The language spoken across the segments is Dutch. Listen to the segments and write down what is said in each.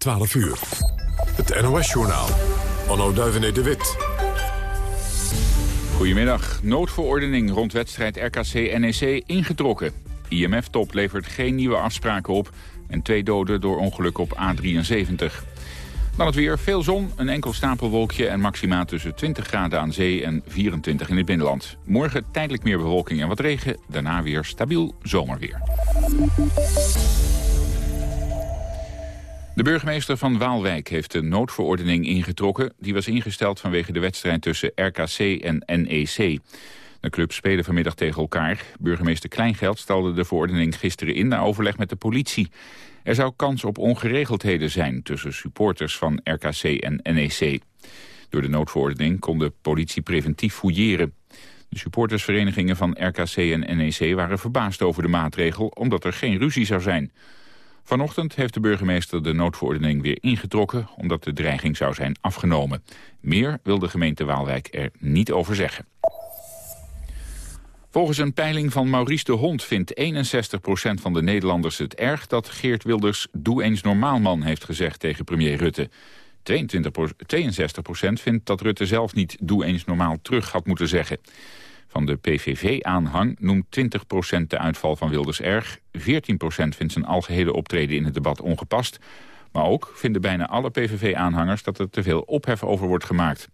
12 uur. Het NOS-journaal. Onno Duivenet de Wit. Goedemiddag. Noodverordening rond wedstrijd RKC-NEC ingetrokken. IMF-top levert geen nieuwe afspraken op... en twee doden door ongeluk op A73. Dan het weer, veel zon, een enkel stapelwolkje... en maxima tussen 20 graden aan zee en 24 in het binnenland. Morgen tijdelijk meer bewolking en wat regen. Daarna weer stabiel zomerweer. De burgemeester van Waalwijk heeft de noodverordening ingetrokken. Die was ingesteld vanwege de wedstrijd tussen RKC en NEC. De clubs spelen vanmiddag tegen elkaar. Burgemeester Kleingeld stelde de verordening gisteren in... na overleg met de politie. Er zou kans op ongeregeldheden zijn tussen supporters van RKC en NEC. Door de noodverordening kon de politie preventief fouilleren. De supportersverenigingen van RKC en NEC waren verbaasd over de maatregel... omdat er geen ruzie zou zijn... Vanochtend heeft de burgemeester de noodverordening weer ingetrokken... omdat de dreiging zou zijn afgenomen. Meer wil de gemeente Waalwijk er niet over zeggen. Volgens een peiling van Maurice de Hond vindt 61% van de Nederlanders het erg... dat Geert Wilders doe eens normaal man heeft gezegd tegen premier Rutte. 22 62% vindt dat Rutte zelf niet doe eens normaal terug had moeten zeggen van de PVV-aanhang noemt 20% de uitval van Wilders erg. 14% vindt zijn algehele optreden in het debat ongepast. Maar ook vinden bijna alle PVV-aanhangers dat er te veel ophef over wordt gemaakt.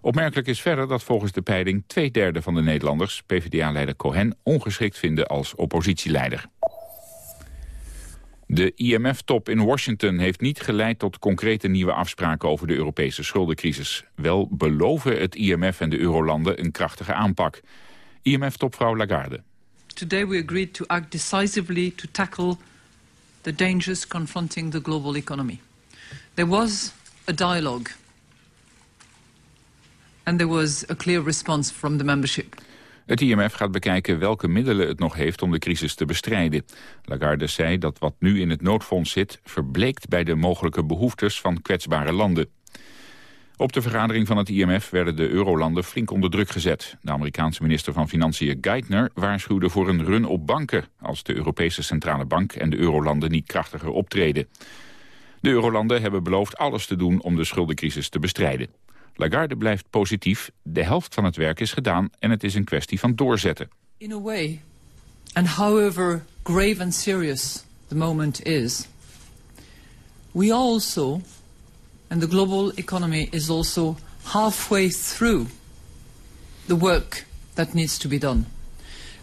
Opmerkelijk is verder dat volgens de peiling twee derde van de Nederlanders... PvdA-leider Cohen ongeschikt vinden als oppositieleider. De IMF-top in Washington heeft niet geleid tot concrete nieuwe afspraken over de Europese schuldencrisis. Wel beloven het IMF en de eurolanden een krachtige aanpak. IMF-topvrouw Lagarde. Today we agreed to act decisively to tackle the dangers confronting the global economy. There was a dialogue and there was a clear response from the membership. Het IMF gaat bekijken welke middelen het nog heeft om de crisis te bestrijden. Lagarde zei dat wat nu in het noodfonds zit... verbleekt bij de mogelijke behoeftes van kwetsbare landen. Op de vergadering van het IMF werden de eurolanden flink onder druk gezet. De Amerikaanse minister van Financiën Geithner waarschuwde voor een run op banken... als de Europese Centrale Bank en de eurolanden niet krachtiger optreden. De eurolanden hebben beloofd alles te doen om de schuldencrisis te bestrijden. Lagarde blijft positief. De helft van het werk is gedaan en het is een kwestie van doorzetten. In a way, and however grave and serious the moment is, we also, and the global economy is also halfway through the work that needs to be done.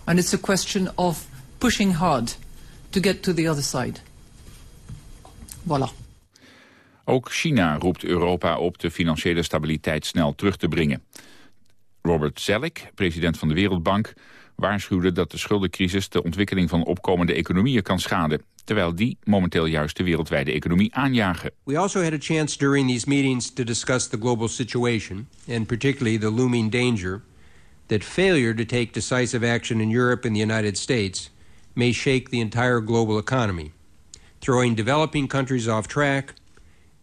And it's a question of pushing hard to get to the other side. Voilà. Ook China roept Europa op de financiële stabiliteit snel terug te brengen. Robert Zellick, president van de Wereldbank, waarschuwde dat de schuldencrisis de ontwikkeling van opkomende economieën kan schaden, terwijl die momenteel juist de wereldwijde economie aanjagen. We also had a chance during these meetings to discuss the global situation and particularly the looming danger that failure to take decisive action in Europe and the United States may shake the entire global economy, throwing developing countries off track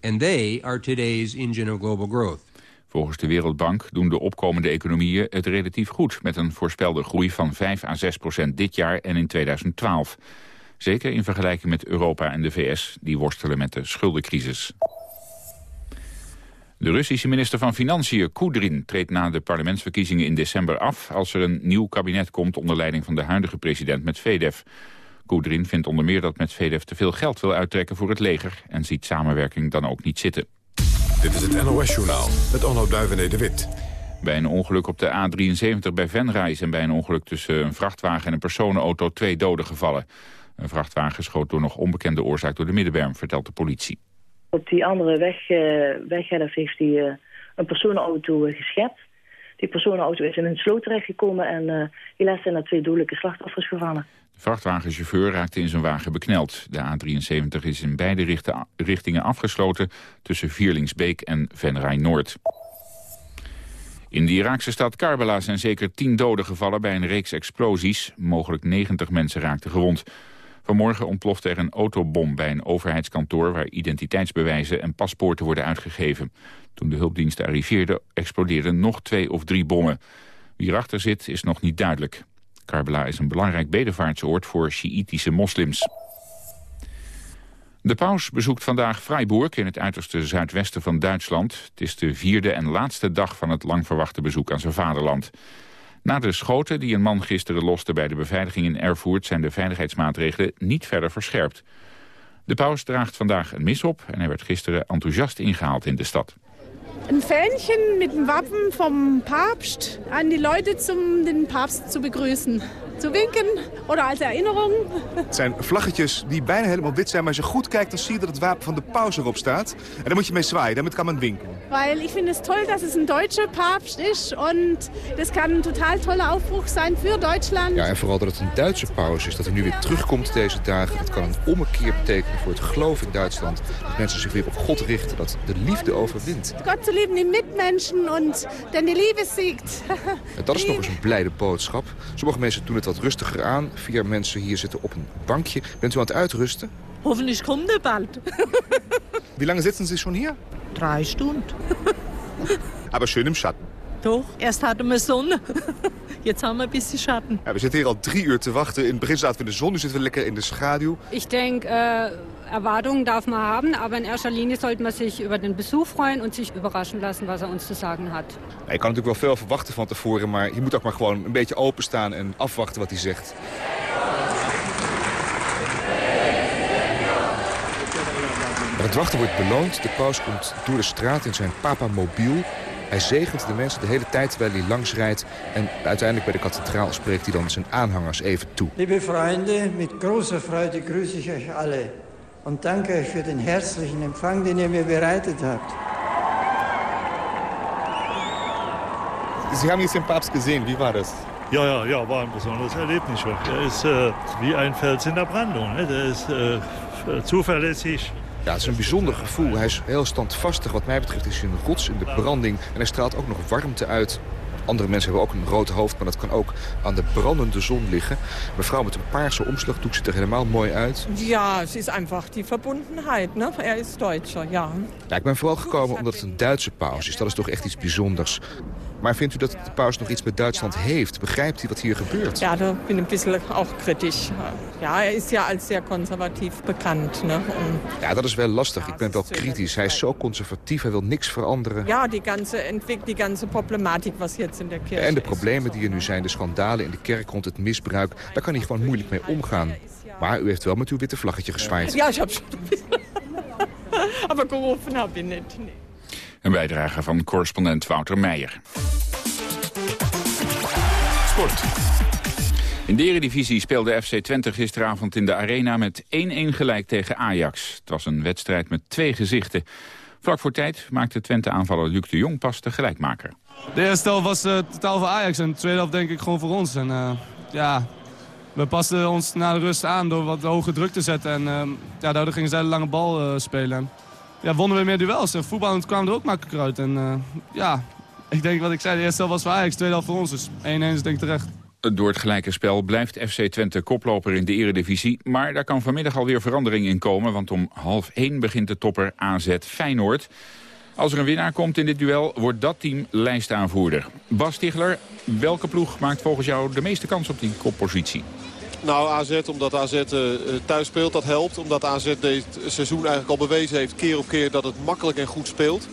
And they are today's engine of global growth. Volgens de Wereldbank doen de opkomende economieën het relatief goed... met een voorspelde groei van 5 à 6 procent dit jaar en in 2012. Zeker in vergelijking met Europa en de VS, die worstelen met de schuldencrisis. De Russische minister van Financiën, Kudrin, treedt na de parlementsverkiezingen in december af... als er een nieuw kabinet komt onder leiding van de huidige president Medvedev. Koedrin vindt onder meer dat Medvedev te veel geld wil uittrekken voor het leger... en ziet samenwerking dan ook niet zitten. Dit is het NOS-journaal met Onno Duivené de Wit. Bij een ongeluk op de A73 bij Venray zijn bij een ongeluk tussen een vrachtwagen en een personenauto twee doden gevallen. Een vrachtwagen schoot door nog onbekende oorzaak door de middenberm, vertelt de politie. Op die andere weg, uh, heeft hij uh, een personenauto uh, geschept. Die personenauto is in een sloot terechtgekomen en helaas zijn er twee dodelijke slachtoffers gevallen. Vrachtwagenchauffeur raakte in zijn wagen bekneld. De A73 is in beide richtingen afgesloten tussen Vierlingsbeek en Venray Noord. In de Iraakse stad Karbala zijn zeker tien doden gevallen bij een reeks explosies. Mogelijk 90 mensen raakten gewond. Vanmorgen ontplofte er een autobom bij een overheidskantoor... waar identiteitsbewijzen en paspoorten worden uitgegeven. Toen de hulpdiensten arriveerden, explodeerden nog twee of drie bommen. Wie erachter zit, is nog niet duidelijk. Karbala is een belangrijk bedevaartsoord voor Sjiïtische moslims. De paus bezoekt vandaag Freiburg in het uiterste zuidwesten van Duitsland. Het is de vierde en laatste dag van het lang verwachte bezoek aan zijn vaderland. Na de schoten die een man gisteren loste bij de beveiliging in Erfurt... zijn de veiligheidsmaatregelen niet verder verscherpt. De paus draagt vandaag een mis op en hij werd gisteren enthousiast ingehaald in de stad. Een Fähnchen met een wapen van Papst aan die Leute om den Papst te begrüßen te winken of als herinnering. Het zijn vlaggetjes die bijna helemaal wit zijn, maar als je goed kijkt dan zie je dat het wapen van de paus erop staat. En daar moet je mee zwaaien, daarmee kan men winken. Weil ik vind het toll dat het een Duitse Papst is en dat kan een totaal tolle aufbruch zijn voor Duitsland. Ja, en vooral dat het een Duitse paus is, dat hij nu weer terugkomt deze dagen. Dat kan een ommekeer betekenen voor het geloof in Duitsland. Dat mensen zich weer op God richten, dat de liefde overwint. God te lieben die mitmenschen en dan die liefde siegt. En dat is nog eens een blijde boodschap. Sommige mensen doen het wat rustiger aan. Vier mensen hier zitten op een bankje. Bent u aan het uitrusten? Hoffentlich kommt er bald. Wie lange zitten Sie schon hier? Drei Stunden. Aber schön im Schatten. Doch, erst hadden we zon. Jetzt haben wir ein bisschen Schatten. Ja, we zitten hier al drie uur te wachten. In het begin zaten we in de zon, nu zitten we lekker in de schaduw. Ich denke, äh, Erwartungen darf man haben, aber in erster Linie sollte man sich über den Besuch freuen und sich überraschen lassen, was er uns zu sagen hat. Ja, je kan natuurlijk wel veel verwachten van tevoren, maar je moet ook maar gewoon een beetje openstaan en afwachten wat hij zegt. Maar het wachten wordt beloond. De paus komt door de straat in zijn papamobiel. Hij zegent de mensen de hele tijd terwijl hij langs rijdt. En uiteindelijk bij de kathedraal spreekt hij dan zijn aanhangers even toe. Liebe Freunde, met großer Freude grüße ich euch alle. Und danke für den herzlichen Empfang, den ihr mir bereitet habt. Sie haben jetzt den Papst gesehen, wie war das? Ja, ja, ja, war ein besonderes Erlebnis. Er ist äh, wie ein Fels in der Brandung. Ne? Der ist äh, zuverlässig. Ja, het is een bijzonder gevoel. Hij is heel standvastig. Wat mij betreft is hij een rots in de branding. En hij straalt ook nog warmte uit. Andere mensen hebben ook een rood hoofd, maar dat kan ook aan de brandende zon liggen. Mevrouw met een paarse omslagdoek ziet er helemaal mooi uit. Ja, het is einfach die verbondenheid. Ne? Er is Duitser, ja. ja. Ik ben vooral gekomen omdat het een Duitse paus is. Dat is toch echt iets bijzonders. Maar vindt u dat de paus nog iets met Duitsland heeft? Begrijpt hij wat hier gebeurt? Ja, daar ben ik een beetje ook kritisch. Ja, hij is ja als zeer conservatief bekend. Ne? Ja, dat is wel lastig. Ik ben wel kritisch. Hij is zo conservatief, hij wil niks veranderen. Ja, die ganze, die ganze problematiek was jetzt in de kerk. En de problemen die er nu zijn, de schandalen in de kerk rond het misbruik... daar kan hij gewoon moeilijk mee omgaan. Maar u heeft wel met uw witte vlaggetje gezwaaid. Ja, ik heb schon Maar geroepen heb je niet. Een bijdrage van correspondent Wouter Meijer. Sport. In de eredivisie speelde FC Twente gisteravond in de Arena met 1-1 gelijk tegen Ajax. Het was een wedstrijd met twee gezichten. Vlak voor tijd maakte Twente-aanvaller Luc de Jong pas de gelijkmaker. De eerste helft was uh, totaal voor Ajax en de tweede helft denk ik gewoon voor ons. En, uh, ja, we pasten ons na de rust aan door wat hoge druk te zetten. En uh, ja, daardoor gingen zij de lange bal spelen ja, wonnen we meer duels. En voetballend kwamen er ook makkelijker uit. En uh, ja, ik denk wat ik zei, de eerste was voor Ajax, de tweede helft voor ons. Dus 1-1 is denk ik terecht. Door het gelijke spel blijft FC Twente koploper in de eredivisie. Maar daar kan vanmiddag alweer verandering in komen. Want om half 1 begint de topper AZ Feyenoord. Als er een winnaar komt in dit duel, wordt dat team lijstaanvoerder. Bas Stigler, welke ploeg maakt volgens jou de meeste kans op die koppositie? Nou, AZ, omdat AZ uh, thuis speelt, dat helpt. Omdat AZ dit seizoen eigenlijk al bewezen heeft, keer op keer, dat het makkelijk en goed speelt.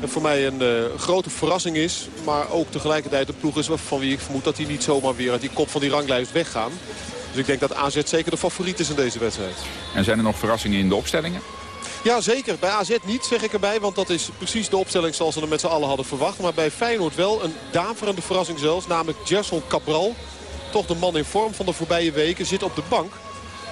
En voor mij een uh, grote verrassing is, maar ook tegelijkertijd een ploeg is van wie ik vermoed dat hij niet zomaar weer uit die kop van die ranglijst weggaan. Dus ik denk dat AZ zeker de favoriet is in deze wedstrijd. En zijn er nog verrassingen in de opstellingen? Ja, zeker. Bij AZ niet, zeg ik erbij. Want dat is precies de opstelling zoals ze er met z'n allen hadden verwacht. Maar bij Feyenoord wel een daverende verrassing zelfs. Namelijk Gerson Cabral toch de man in vorm van de voorbije weken, zit op de bank.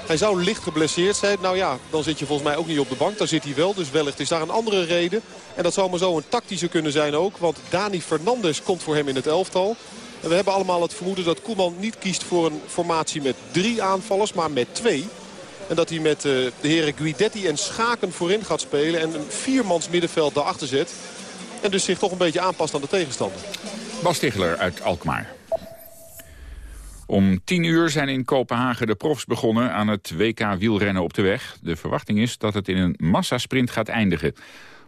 Hij zou licht geblesseerd zijn. Nou ja, dan zit je volgens mij ook niet op de bank. Daar zit hij wel, dus wellicht is daar een andere reden. En dat zou maar zo een tactische kunnen zijn ook. Want Dani Fernandes komt voor hem in het elftal. En we hebben allemaal het vermoeden dat Koeman niet kiest voor een formatie met drie aanvallers, maar met twee. En dat hij met uh, de heren Guidetti en Schaken voorin gaat spelen. En een viermans middenveld daarachter zet. En dus zich toch een beetje aanpast aan de tegenstander. Bas Stigler uit Alkmaar. Om tien uur zijn in Kopenhagen de profs begonnen aan het WK wielrennen op de weg. De verwachting is dat het in een massasprint gaat eindigen.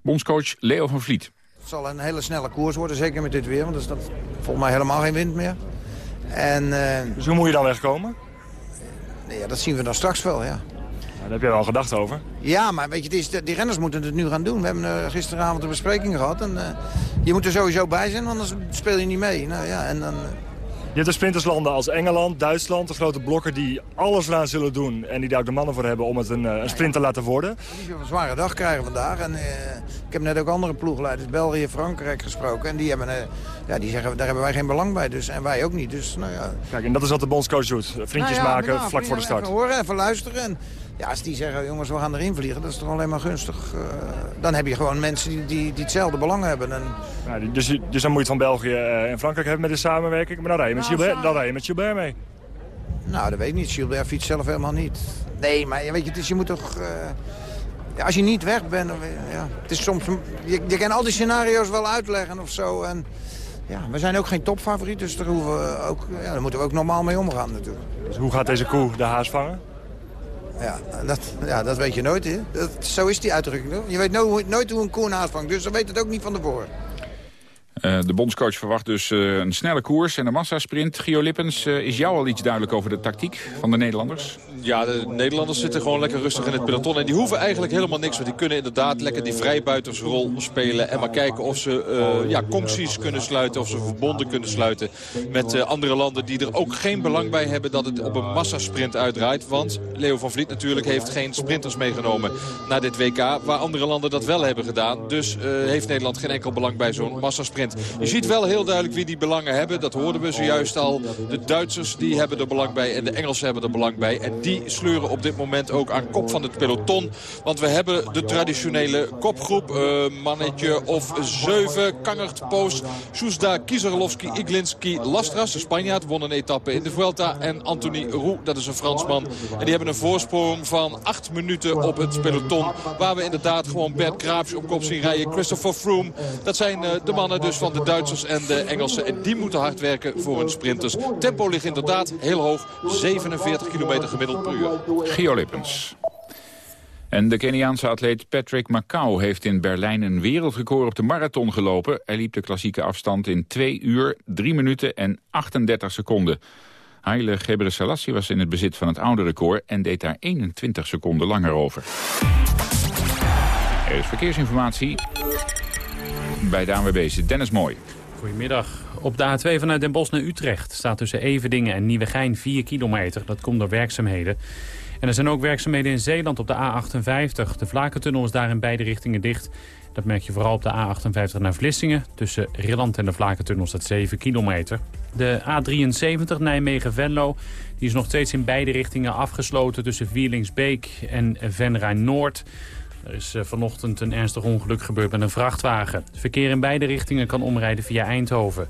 Bondscoach Leo van Vliet. Het zal een hele snelle koers worden, zeker met dit weer. Want er staat volgens mij helemaal geen wind meer. En, uh, dus hoe moet je dan wegkomen? Ja, dat zien we dan straks wel, ja. daar heb jij wel gedacht over. Ja, maar weet je, het is, die renners moeten het nu gaan doen. We hebben uh, gisteravond een bespreking gehad. En, uh, je moet er sowieso bij zijn, anders speel je niet mee. Nou, ja, en dan, je hebt de sprinterslanden als Engeland, Duitsland, de grote blokken die alles eraan zullen doen. En die daar ook de mannen voor hebben om het een, een sprint te laten worden. Die een zware dag krijgen vandaag. En, uh, ik heb net ook andere ploegleiders, België, Frankrijk gesproken. En die, hebben, uh, ja, die zeggen, daar hebben wij geen belang bij. Dus, en wij ook niet. Dus, nou ja. Kijk, en dat is wat de bondscoach doet. Vriendjes nou ja, maken nou, vlak voor de start. Even horen, even luisteren. En, ja, als die zeggen, jongens, we gaan erin vliegen, dat is toch alleen maar gunstig. Uh, dan heb je gewoon mensen die, die, die hetzelfde belang hebben. En... Ja, dus, dus dan moet je het van België en Frankrijk hebben met de samenwerking. Maar dan rij je met, nou, Gilbert, dan rij je met Gilbert mee. Nou, dat weet ik niet. Gilbert fietst zelf helemaal niet. Nee, maar weet je, het is, je moet toch... Uh, ja, als je niet weg bent, ja, het is soms... Je, je kan al die scenario's wel uitleggen of zo. En, ja, we zijn ook geen topfavoriet, dus daar, hoeven we ook, ja, daar moeten we ook normaal mee omgaan natuurlijk. Dus hoe gaat deze koe de haas vangen? Ja, dat, ja, dat weet je nooit. Hè? Dat, zo is die uitdrukking. Hoor. Je weet nooit, nooit hoe een koe een haas vangt, dus dan weet het ook niet van tevoren. Uh, de bondscoach verwacht dus uh, een snelle koers en een massasprint. Gio Lippens, uh, is jou al iets duidelijk over de tactiek van de Nederlanders? Ja, de Nederlanders zitten gewoon lekker rustig in het peloton. En die hoeven eigenlijk helemaal niks. Want die kunnen inderdaad lekker die vrijbuitersrol spelen. En maar kijken of ze ja, concties kunnen sluiten. Of ze verbonden kunnen sluiten met andere landen die er ook geen belang bij hebben dat het op een massasprint uitdraait. Want Leo van Vliet natuurlijk heeft geen sprinters meegenomen naar dit WK. Waar andere landen dat wel hebben gedaan. Dus heeft Nederland geen enkel belang bij zo'n massasprint. Je ziet wel heel duidelijk wie die belangen hebben. Dat hoorden we zojuist al. De Duitsers die hebben er belang bij en de Engelsen hebben er belang bij. En die sleuren op dit moment ook aan kop van het peloton. Want we hebben de traditionele kopgroep. Uh, mannetje of zeven. Kangert, Poos, Soesda, Kieserlovski, Iglinski, Lastras. De Spanjaard won een etappe in de Vuelta. En Anthony Roux, dat is een Fransman. En die hebben een voorsprong van acht minuten op het peloton. Waar we inderdaad gewoon Bert Kraaps op kop zien rijden. Christopher Froome. Dat zijn uh, de mannen dus van de Duitsers en de Engelsen. En die moeten hard werken voor hun sprinters. Tempo ligt inderdaad heel hoog. 47 kilometer gemiddeld per uur. Gio Lippens. En de Keniaanse atleet Patrick Macau heeft in Berlijn een wereldrecord op de marathon gelopen. Hij liep de klassieke afstand in 2 uur, 3 minuten en 38 seconden. Haile Gebrselassie was in het bezit van het oude record en deed daar 21 seconden langer over. Er is verkeersinformatie bij de ANWB Dennis Mooi. Goedemiddag. Op de A2 vanuit Den Bosch naar Utrecht staat tussen Everdingen en Nieuwegein 4 kilometer. Dat komt door werkzaamheden. En er zijn ook werkzaamheden in Zeeland op de A58. De Vlakentunnel is daar in beide richtingen dicht. Dat merk je vooral op de A58 naar Vlissingen. Tussen Rilland en de Vlakentunnel staat 7 kilometer. De A73 Nijmegen-Venlo is nog steeds in beide richtingen afgesloten... tussen Vierlingsbeek en Venray-Noord. Er is vanochtend een ernstig ongeluk gebeurd met een vrachtwagen. Het verkeer in beide richtingen kan omrijden via Eindhoven.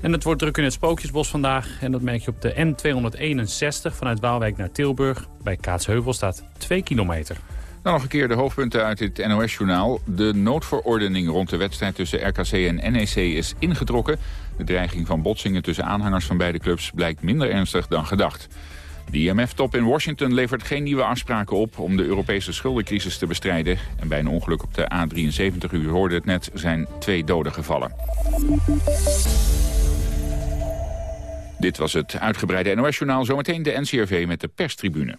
En het wordt druk in het Spookjesbos vandaag. En dat merk je op de N261 vanuit Waalwijk naar Tilburg. Bij Kaatsheuvel staat 2 kilometer. Nog een keer de hoofdpunten uit het NOS-journaal. De noodverordening rond de wedstrijd tussen RKC en NEC is ingetrokken. De dreiging van botsingen tussen aanhangers van beide clubs blijkt minder ernstig dan gedacht. De IMF-top in Washington levert geen nieuwe afspraken op om de Europese schuldencrisis te bestrijden. En bij een ongeluk op de A73, u hoorde het net, zijn twee doden gevallen. Dit was het uitgebreide NOS-journaal. Zometeen de NCRV met de perstribune.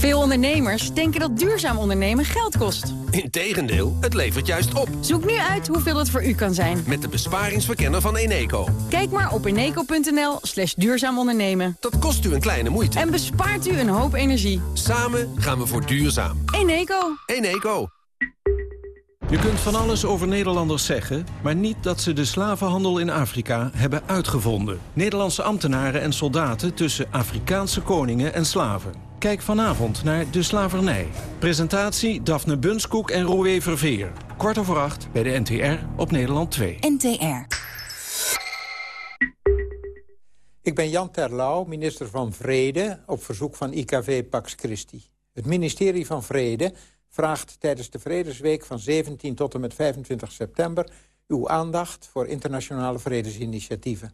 Veel ondernemers denken dat duurzaam ondernemen geld kost. Integendeel, het levert juist op. Zoek nu uit hoeveel het voor u kan zijn. Met de besparingsverkenner van Eneco. Kijk maar op eneco.nl slash duurzaam ondernemen. Dat kost u een kleine moeite. En bespaart u een hoop energie. Samen gaan we voor duurzaam. Eneco. Eneco. Je kunt van alles over Nederlanders zeggen, maar niet dat ze de slavenhandel in Afrika hebben uitgevonden. Nederlandse ambtenaren en soldaten tussen Afrikaanse koningen en slaven. Kijk vanavond naar De Slavernij. Presentatie Daphne Bunskoek en Roué Verveer. Kwart over acht bij de NTR op Nederland 2. NTR. Ik ben Jan Terlouw, minister van Vrede, op verzoek van IKV Pax Christi. Het ministerie van Vrede vraagt tijdens de Vredesweek van 17 tot en met 25 september... uw aandacht voor internationale vredesinitiatieven.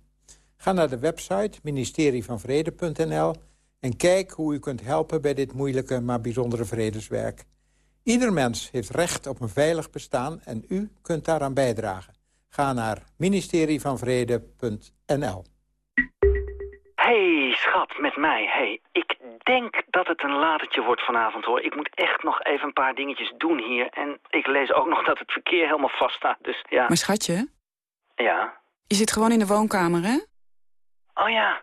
Ga naar de website ministerievanvrede.nl en kijk hoe u kunt helpen bij dit moeilijke maar bijzondere vredeswerk. Ieder mens heeft recht op een veilig bestaan en u kunt daaraan bijdragen. Ga naar ministerievanvrede.nl. Hey, schat, met mij. Hey, ik denk dat het een latertje wordt vanavond, hoor. Ik moet echt nog even een paar dingetjes doen hier. En ik lees ook nog dat het verkeer helemaal vast staat, dus ja. Maar schatje, Ja? je zit gewoon in de woonkamer, hè? Oh ja.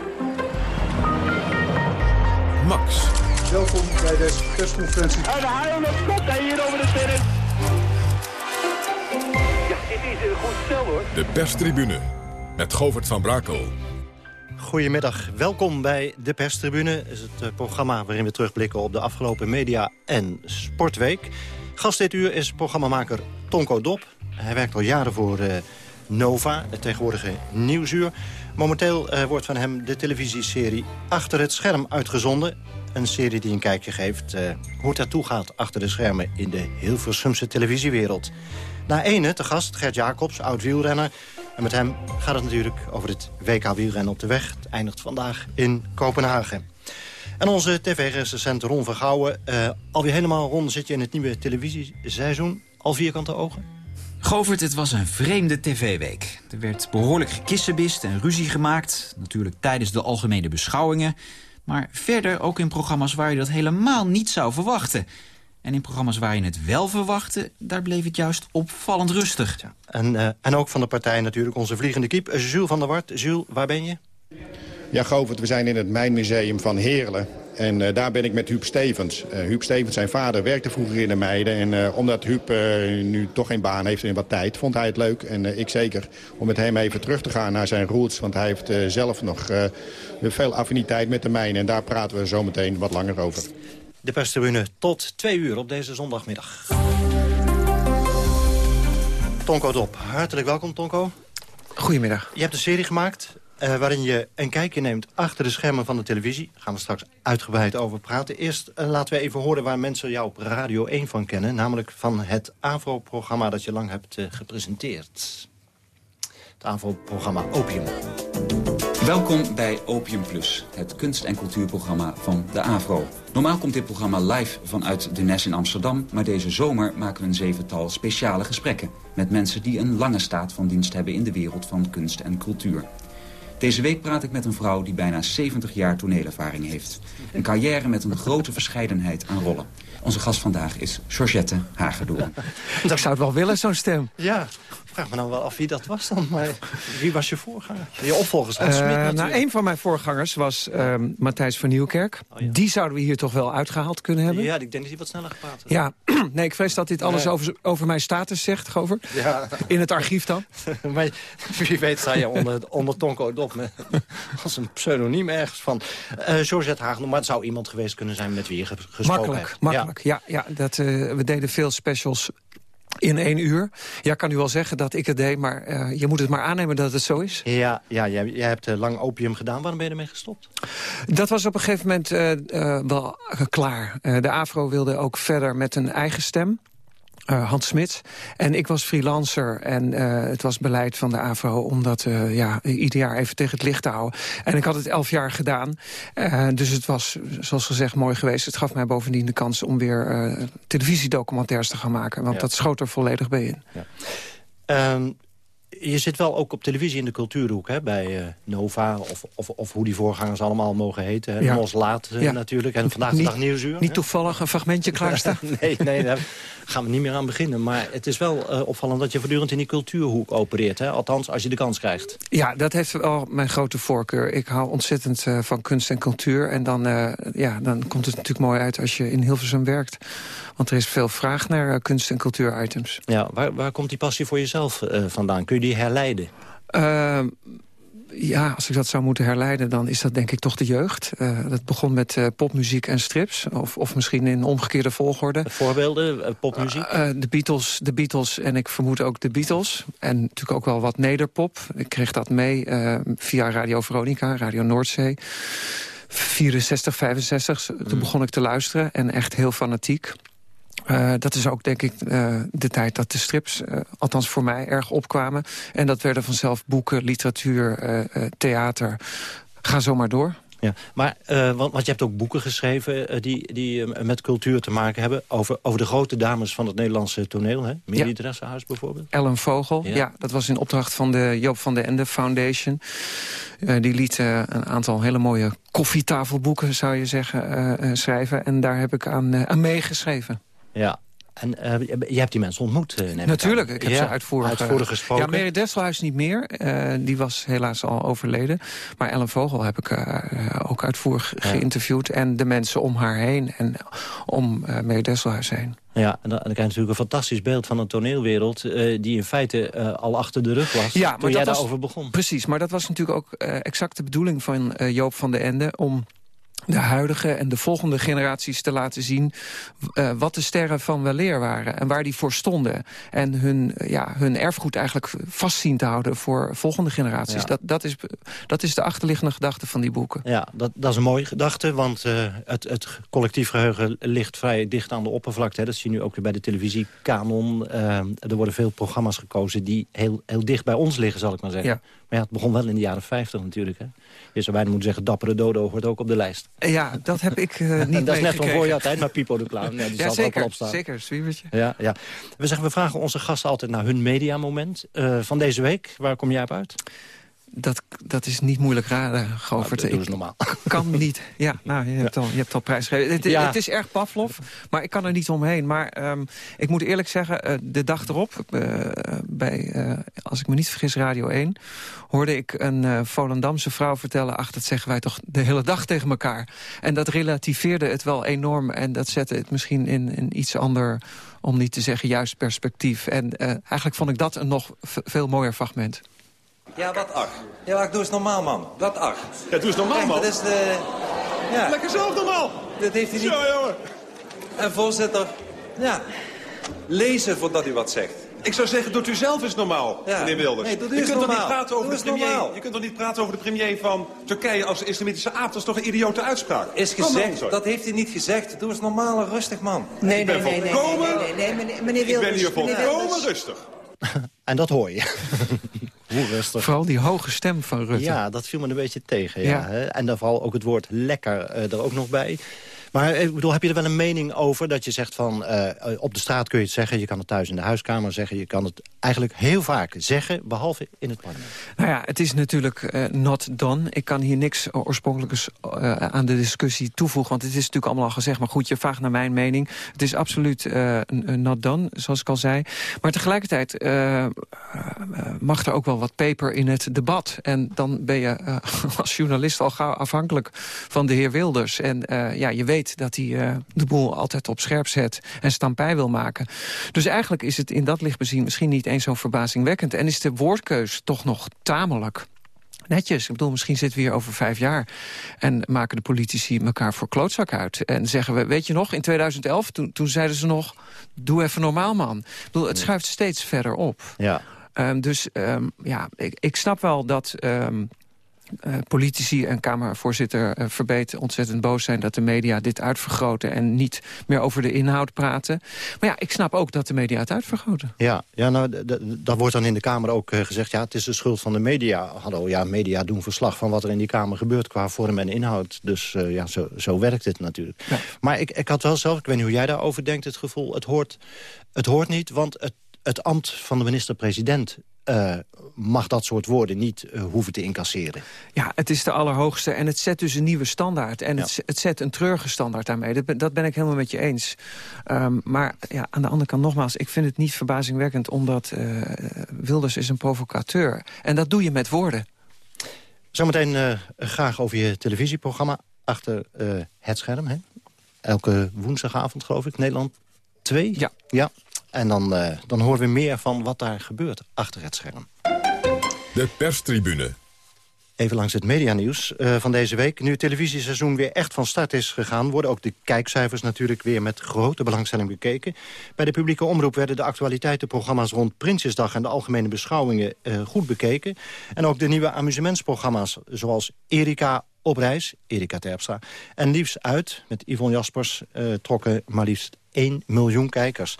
Max. Welkom bij deze persconferentie. En de haal komt hij hier over de terrein. Ja, dit is een goed stel, hoor. De perstribune. Met Govert van Brakel. Goedemiddag, welkom bij de perstribune. is het eh, programma waarin we terugblikken op de afgelopen media- en sportweek. Gast dit uur is programmamaker Tonko Dop. Hij werkt al jaren voor eh, Nova, het tegenwoordige Nieuwsuur. Momenteel eh, wordt van hem de televisieserie Achter het Scherm uitgezonden. Een serie die een kijkje geeft eh, hoe het ertoe gaat achter de schermen... in de Hilversumse televisiewereld. Na ene te gast Gert Jacobs, oud-wielrenner. En met hem gaat het natuurlijk over het WK wielrennen op de weg. Het eindigt vandaag in Kopenhagen. En onze tv-recensent Ron Vergouwen. Uh, alweer helemaal rond zit je in het nieuwe televisieseizoen. Al vierkante ogen? Govert, het was een vreemde tv-week. Er werd behoorlijk gekissenbist en ruzie gemaakt. Natuurlijk tijdens de algemene beschouwingen. Maar verder ook in programma's waar je dat helemaal niet zou verwachten. En in programma's waar je het wel verwachtte, daar bleef het juist opvallend rustig. En, uh, en ook van de partij natuurlijk onze vliegende kiep, Jules van der Wart. Jules, waar ben je? Ja, Govert, we zijn in het Mijnmuseum van Heerlen. En uh, daar ben ik met Huub Stevens. Uh, Huub Stevens, zijn vader, werkte vroeger in de meiden. En uh, omdat Huub nu toch geen baan heeft en wat tijd, vond hij het leuk. En ik zeker om met hem even terug te gaan naar zijn roots. Want hij heeft zelf nog veel affiniteit met de mijnen. En daar praten we zo meteen wat langer over. De perstribune tot twee uur op deze zondagmiddag. Tonko Dop, hartelijk welkom Tonko. Goedemiddag. Je hebt een serie gemaakt uh, waarin je een kijkje neemt achter de schermen van de televisie. Daar gaan we straks uitgebreid over praten. Eerst uh, laten we even horen waar mensen jou op Radio 1 van kennen. Namelijk van het AVRO-programma dat je lang hebt uh, gepresenteerd. Het AVRO-programma Opium. Welkom bij Opium Plus, het kunst- en cultuurprogramma van de AVRO. Normaal komt dit programma live vanuit de Nes in Amsterdam... maar deze zomer maken we een zevental speciale gesprekken... met mensen die een lange staat van dienst hebben in de wereld van kunst en cultuur. Deze week praat ik met een vrouw die bijna 70 jaar toneelervaring heeft. Een carrière met een grote verscheidenheid aan rollen. Onze gast vandaag is Georgette Hagedorn. Ik zou het wel willen, zo'n stem. Ja, vraag me nou wel af wie dat was dan. Maar wie was je voorganger? Je opvolgers uh, Nou, een van mijn voorgangers was uh, Matthijs van Nieuwkerk. Oh, ja. Die zouden we hier toch wel uitgehaald kunnen hebben. Ja, ik denk dat hij wat sneller gepraat heeft. Ja, nee, ik vrees dat dit alles nee. over, over mijn status zegt, Gover. Ja. In het archief dan. maar wie weet sta je onder, onder Tonko Dop als een pseudoniem ergens van. Uh, Georgette Hagen, maar het zou iemand geweest kunnen zijn met wie je gesproken makkelijk, hebt. Makkelijk, ja. ja, ja dat, uh, we deden veel specials in één uur. Ja, kan u wel zeggen dat ik het deed, maar uh, je moet het maar aannemen dat het zo is. Ja, ja jij, jij hebt uh, lang opium gedaan. Waarom ben je ermee gestopt? Dat was op een gegeven moment uh, wel klaar. de AVRO wilde ook verder met een eigen stem. Uh, Hans Smits. En ik was freelancer en uh, het was beleid van de AVRO... om dat uh, ja, ieder jaar even tegen het licht te houden. En ik had het elf jaar gedaan. dus het was, zoals gezegd, mooi geweest. Het gaf mij bovendien de kans om weer televisiedocumentaires te gaan maken. Want Ja. dat schoot er volledig bij in. Ja. Um, je zit wel ook op televisie in de cultuurhoek, hè? Bij eh, Nova of, of, of hoe die voorgangers allemaal mogen heten. Hè? Ja. Laat eh, Ja. natuurlijk. En vandaag de dag Nieuwsuur. Niet hè? toevallig een fragmentje klaarstaan? nee, nee, daar gaan we niet meer aan beginnen. Maar het is wel eh, opvallend dat je voortdurend in die cultuurhoek opereert. Hè? Althans, als je de kans krijgt. Ja, dat heeft wel mijn grote voorkeur. Ik hou ontzettend van kunst en cultuur. En dan, ja, dan komt het natuurlijk mooi uit als je in Hilversum werkt. Want er is veel vraag naar kunst- en cultuuritems. Ja, waar, waar komt die passie voor jezelf vandaan? Kun je die herleiden? Ehm, ja, als ik dat zou moeten herleiden, dan is dat denk ik toch de jeugd. Eh, dat begon met eh, popmuziek en strips. Of, of misschien in omgekeerde volgorde. Voorbeelden, eh, popmuziek? De, Beatles, de Beatles en ik vermoed ook de Beatles. En natuurlijk ook wel wat nederpop. Ik kreeg dat mee via Radio Veronica, Radio Noordzee. 64, 65, toen begon ik te luisteren. En echt heel fanatiek. Eh, dat is ook, denk ik, eh, de tijd dat de strips, eh, althans voor mij, erg opkwamen. En dat werden vanzelf boeken, literatuur, theater. Ga zo maar door. Ja, maar want, want je hebt ook boeken geschreven die, die met cultuur te maken hebben... Over, over de grote dames van het Nederlandse toneel. hè? Dressenhuis bijvoorbeeld. Ellen Vogel, Ja. ja. dat was in opdracht van de Joop van den Ende Foundation. Die liet een aantal hele mooie koffietafelboeken, zou je zeggen, schrijven. En daar heb ik aan, aan meegeschreven. Ja, en eh, je hebt die mensen ontmoet, eh, ik Natuurlijk, ik heb Ja, ze uitvoerig, uitvoerig eh, gesproken. Ja, Mary Desselhuis niet meer. Die was helaas al overleden. Maar Ellen Vogel heb ik ook uitvoerig geïnterviewd. En de mensen om haar heen en om eh Mary Desselhuis heen. Ja, en dan, krijg je natuurlijk een fantastisch beeld van een toneelwereld... die in feite al achter de rug was Ja, toen maar jij dat was, daarover begon. Precies, maar dat was natuurlijk ook exact de bedoeling van Joop van den Ende... om de huidige en de volgende generaties te laten zien... eh, wat de sterren van weleer waren en waar die voor stonden. En hun, eh, ja, hun erfgoed eigenlijk vast zien te houden voor volgende generaties. Ja. Dat, dat, is, dat is de achterliggende gedachte van die boeken. Ja, dat, dat is een mooie gedachte, want eh, het, het collectief geheugen ligt vrij dicht aan de oppervlakte. Hè. Dat zie je nu ook weer bij de televisiekanon. Eh, er worden veel programma's gekozen die heel, heel dicht bij ons liggen, zal ik maar zeggen. Ja. Maar ja, het begon wel in de jaren 50 natuurlijk. Hè. Je zou bijna moeten zeggen, Dappere Dodo hoort ook op de lijst. Ja, dat heb ik eh, niet dat is net van voor jouw tijd, maar Pipo de Clown, ja, die ja, zal er wel zeker, op staan. zeker, zwiebertje. Ja, ja. We, zeggen, we vragen onze gasten altijd naar hun mediamoment uh, van deze week. Waar kom jij op uit? Dat, dat is niet moeilijk raden. Nou, dat is normaal. kan niet. Ja, nou, je hebt al, je hebt al prijsgegeven. Het, Ja. het is erg Pavlov, maar ik kan er niet omheen. Maar ehm, ik moet eerlijk zeggen, eh, de dag erop, eh, bij, eh, als ik me niet vergis, Radio 1... hoorde ik een Volendamse vrouw vertellen... ach, dat zeggen wij toch de hele dag tegen elkaar. En dat relativeerde het wel enorm. En dat zette het misschien in een iets ander, om niet te zeggen juist perspectief. En eigenlijk vond ik dat een nog veel mooier fragment. Ja, wat ach. Ja, ach, doe eens normaal, man. Wat ach. Ja, doe eens normaal, Kijk, man. Dat is de... Ja. Lekker zelf normaal. Dat heeft hij niet... Zo, jongen. En voorzitter, ja, lezen voordat u wat zegt. Ik zou zeggen, doet u zelf eens normaal, Ja. meneer Wilders. Nee, doe u je kunt toch niet normaal. praten over Doe de premier. normaal. Je kunt toch niet praten over de premier van Turkije als islamitische aap. Dat is toch een idiote uitspraak. Is gezegd, dat heeft hij niet gezegd. Doe eens normaal en rustig, man. Nee, ik ben nee, nee, volkomen... nee, nee, nee, meneer- meneer Ik ben Wilders, hier volkomen Wilders. rustig. En dat hoor je. Hoe rustig. Vooral die hoge stem van Rutte. Ja, dat viel me een beetje tegen. Ja. Ja. En dan vooral ook het woord lekker eh, er ook nog bij. Maar eh, ik bedoel, heb je er wel een mening over dat je zegt van... eh, op de straat kun je het zeggen, je kan het thuis in de huiskamer zeggen... je kan het eigenlijk heel vaak zeggen, behalve in het parlement. Nou ja, het is natuurlijk eh, not done. Ik kan hier niks oorspronkelijks eh, aan de discussie toevoegen... want het is natuurlijk allemaal al gezegd. Maar goed, je vraagt naar mijn mening. Het is absoluut not done, zoals ik al zei. Maar tegelijkertijd mag er ook wel wat peper in het debat. En dan ben je als journalist al gauw afhankelijk van de heer Wilders. En ja, je weet dat hij eh, de boel altijd op scherp zet en stampij wil maken. Dus eigenlijk is het in dat licht bezien misschien niet eens zo verbazingwekkend. En is de woordkeus toch nog tamelijk netjes. Ik bedoel, misschien zitten we hier over vijf jaar... en maken de politici elkaar voor klootzak uit. En zeggen we, weet je nog, in 2011, toen, toen zeiden ze nog... doe even normaal, man. Ik bedoel, het schuift steeds verder op. Ja. Ehm, dus ehm, ja, ik, ik snap wel dat... ehm, eh, politici en Kamervoorzitter uh, Verbeet ontzettend boos zijn... dat de media dit uitvergroten en niet meer over de inhoud praten. Maar ja, ik snap ook dat de media het uitvergroten. Ja, ja nou, dat wordt dan in de Kamer ook eh, gezegd... ja, het is de schuld van de media. Hallo, ja, media doen verslag van wat er in die Kamer gebeurt... qua vorm en inhoud. Dus eh, ja, zo, zo werkt het natuurlijk. Maar ik, ik had wel zelf, ik weet niet hoe jij daarover denkt... het gevoel, het hoort, het hoort niet, want het, het ambt van de minister-president... Uh, mag dat soort woorden niet uh, hoeven te incasseren. Ja, het is de allerhoogste en het zet dus een nieuwe standaard. En het, het, zet een treurige standaard daarmee. Dat, dat, ben ik helemaal met je eens. Um, maar ja, aan de andere kant nogmaals, ik vind het niet verbazingwekkend... omdat uh, Wilders is een provocateur. En dat doe je met woorden. Zometeen graag over je televisieprogramma achter het scherm. Hè? Elke woensdagavond, geloof ik, Nederland 2. Ja. ja. En dan, uh, dan horen we meer van wat daar gebeurt achter het scherm. De perstribune. Even langs het medianieuws uh, van deze week. Nu het televisieseizoen weer echt van start is gegaan... worden ook de kijkcijfers natuurlijk weer met grote belangstelling bekeken. Bij de publieke omroep werden de actualiteitenprogramma's... rond Prinsjesdag en de algemene beschouwingen uh, goed bekeken. En ook de nieuwe amusementsprogramma's zoals Erika op reis, Erika Terpstra... en Liefst uit, met Yvonne Jaspers, uh, trokken maar liefst 1 miljoen kijkers.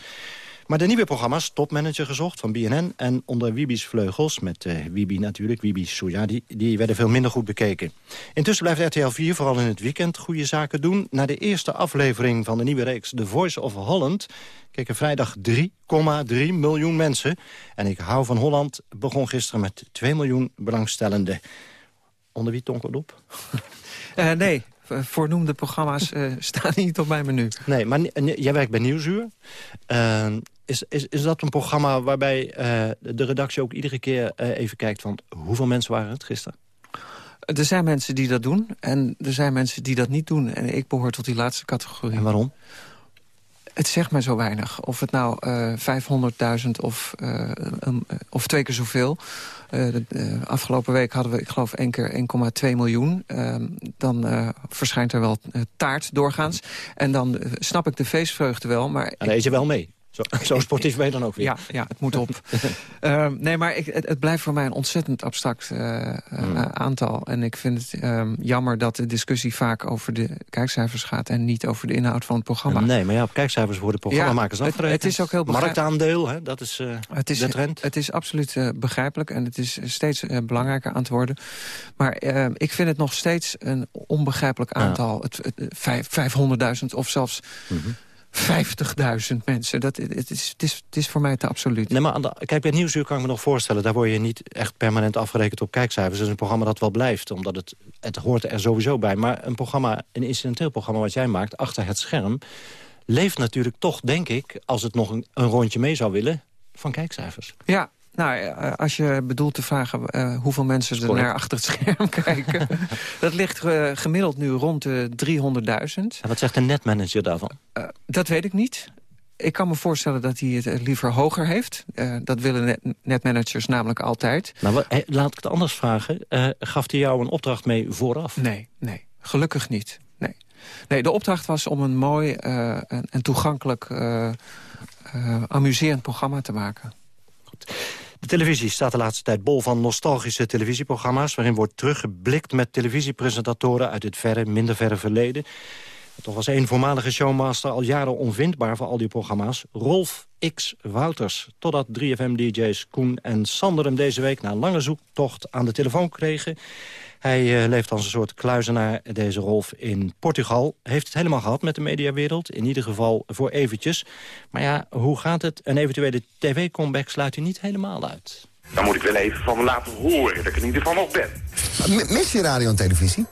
Maar de nieuwe programma's, Topmanager gezocht van BNN... en Onder Wibi's Vleugels, met uh, Wibi natuurlijk, Wibi Souja... Die, die werden veel minder goed bekeken. Intussen blijft RTL 4 vooral in het weekend goede zaken doen. Na de eerste aflevering van de nieuwe reeks The Voice of Holland... keken vrijdag 3,3 miljoen mensen. En Ik hou van Holland begon gisteren met 2 miljoen belangstellenden. Onder wie Tonko Dop? Uh, nee, voornoemde programma's uh, staan niet op mijn menu. Nee, maar jij werkt bij Nieuwsuur. Uh, is, is, is dat een programma waarbij uh, de redactie ook iedere keer even kijkt... van hoeveel mensen waren het gisteren? Er zijn mensen die dat doen en er zijn mensen die dat niet doen. En ik behoor tot die laatste categorie. En waarom? Het zegt mij zo weinig. Of het nou uh, 500.000 of, uh, um, of twee keer zoveel. Uh, de, afgelopen week hadden we, ik geloof, één keer 1,2 miljoen. Ehm, dan verschijnt er wel taart doorgaans. En dan snap ik de feestvreugde wel. Maar en daar eet je wel mee? Zo, zo sportief ben je dan ook weer. Ja, ja het moet op. uh, nee, maar ik, het, het, blijft voor mij een ontzettend abstract uh, hmm. aantal. En ik vind het uh, jammer dat de discussie vaak over de kijkcijfers gaat... en niet over de inhoud van het programma. Nee, maar ja, op kijkcijfers worden programmamakers ja, afgerekend. Het, het is ook heel Marktaandeel, hè, dat is, het is de trend. Het is absoluut begrijpelijk en het is steeds belangrijker aan het worden. Maar ik vind het nog steeds een onbegrijpelijk aantal. Ja. 500.000 of zelfs... Mm -hmm. 50.000 mensen. Dat, het, is, het, is, het is voor mij te absoluut. Nee, maar de, kijk, bij Nieuwsuur kan ik me nog voorstellen... daar word je niet echt permanent afgerekend op kijkcijfers. Het is een programma dat wel blijft, omdat het, het hoort er sowieso bij. Maar een programma, een incidenteel programma wat jij maakt... achter het scherm, leeft natuurlijk toch, denk ik... als het nog een, een rondje mee zou willen, van kijkcijfers. Ja, nou, als je bedoelt te vragen uh, hoeveel mensen er naar achter het scherm kijken... dat ligt uh, gemiddeld nu rond de 300.000. En wat zegt de netmanager daarvan? Uh, dat weet ik niet. Ik kan me voorstellen dat hij het liever hoger heeft. dat willen net netmanagers namelijk altijd. Nou, laat ik het anders vragen. gaf hij jou een opdracht mee vooraf? Nee, nee. Gelukkig niet. Nee. nee de opdracht was om een mooi en, en, toegankelijk... amuserend programma te maken. De televisie staat de laatste tijd bol van nostalgische televisieprogramma's... waarin wordt teruggeblikt met televisiepresentatoren uit het verre, minder verre verleden. Toch was een voormalige showmaster al jaren onvindbaar voor al die programma's. Rolf X. Wouters. Totdat 3FM-dj's Koen en Sander hem deze week... na een lange zoektocht aan de telefoon kregen. Hij uh, leeft als een soort kluizenaar, deze Rolf, in Portugal. Heeft het helemaal gehad met de mediawereld. In ieder geval voor eventjes. Maar ja, hoe gaat het? Een eventuele tv-comeback sluit u niet helemaal uit. Dan moet ik wel even van me laten horen dat ik in ieder geval nog ben. Mis je radio en televisie?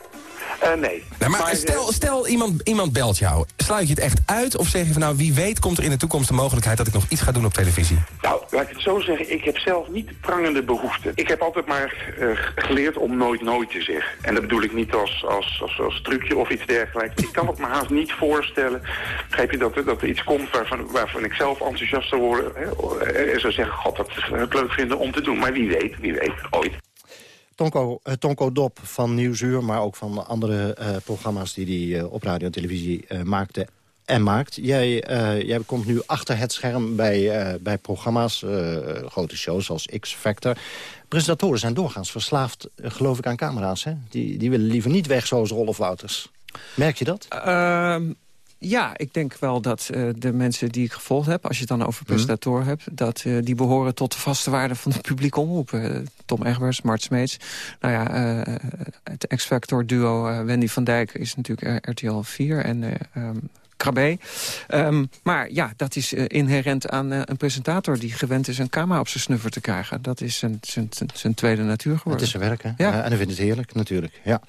Uh, nee. maar, maar stel, eh, stel iemand, iemand belt jou. Sluit je het echt uit of zeg je van nou wie weet komt er in de toekomst de mogelijkheid dat ik nog iets ga doen op televisie? Nou, laat ik het zo zeggen. Ik heb zelf niet prangende behoeften. Ik heb altijd maar uh, geleerd om nooit nooit te zeggen. En dat bedoel ik niet als, als, als, als trucje of iets dergelijks. Ik kan het me haast niet voorstellen. Begrijp je dat er, dat er iets komt waarvan, waarvan ik zelf enthousiast zou worden. Hè, en zou zeggen, god, dat zou ik leuk vinden om te doen. Maar wie weet, wie weet, ooit. Tonko, uh, Tonko Dop van Nieuwsuur, maar ook van andere uh, programma's die hij uh, op radio en televisie maakte en maakt. Jij, jij komt nu achter het scherm bij, bij programma's, grote shows zoals X-Factor. Presentatoren zijn doorgaans verslaafd, geloof ik, aan camera's. Hè? Die, die willen liever niet weg zoals Rolf Wouters. Merk je dat? Ehm, ja, ik denk wel dat uh, de mensen die ik gevolgd heb... als je het dan over mhm. presentatoren hebt... dat uh, die behoren tot de vaste waarde van de publieke omroep. Uh, Tom Egbers, Mart Smeets. Nou ja, het X-Factor duo Wendy van Dijk is natuurlijk RTL 4. En um, Krabbe. Ehm, maar ja, dat is inherent aan een presentator... die gewend is een camera op zijn snuffer te krijgen. Dat is zijn, zijn, zijn tweede natuur geworden. Het is zijn werk, hè? Ja. en hij vindt het heerlijk, natuurlijk. Ja.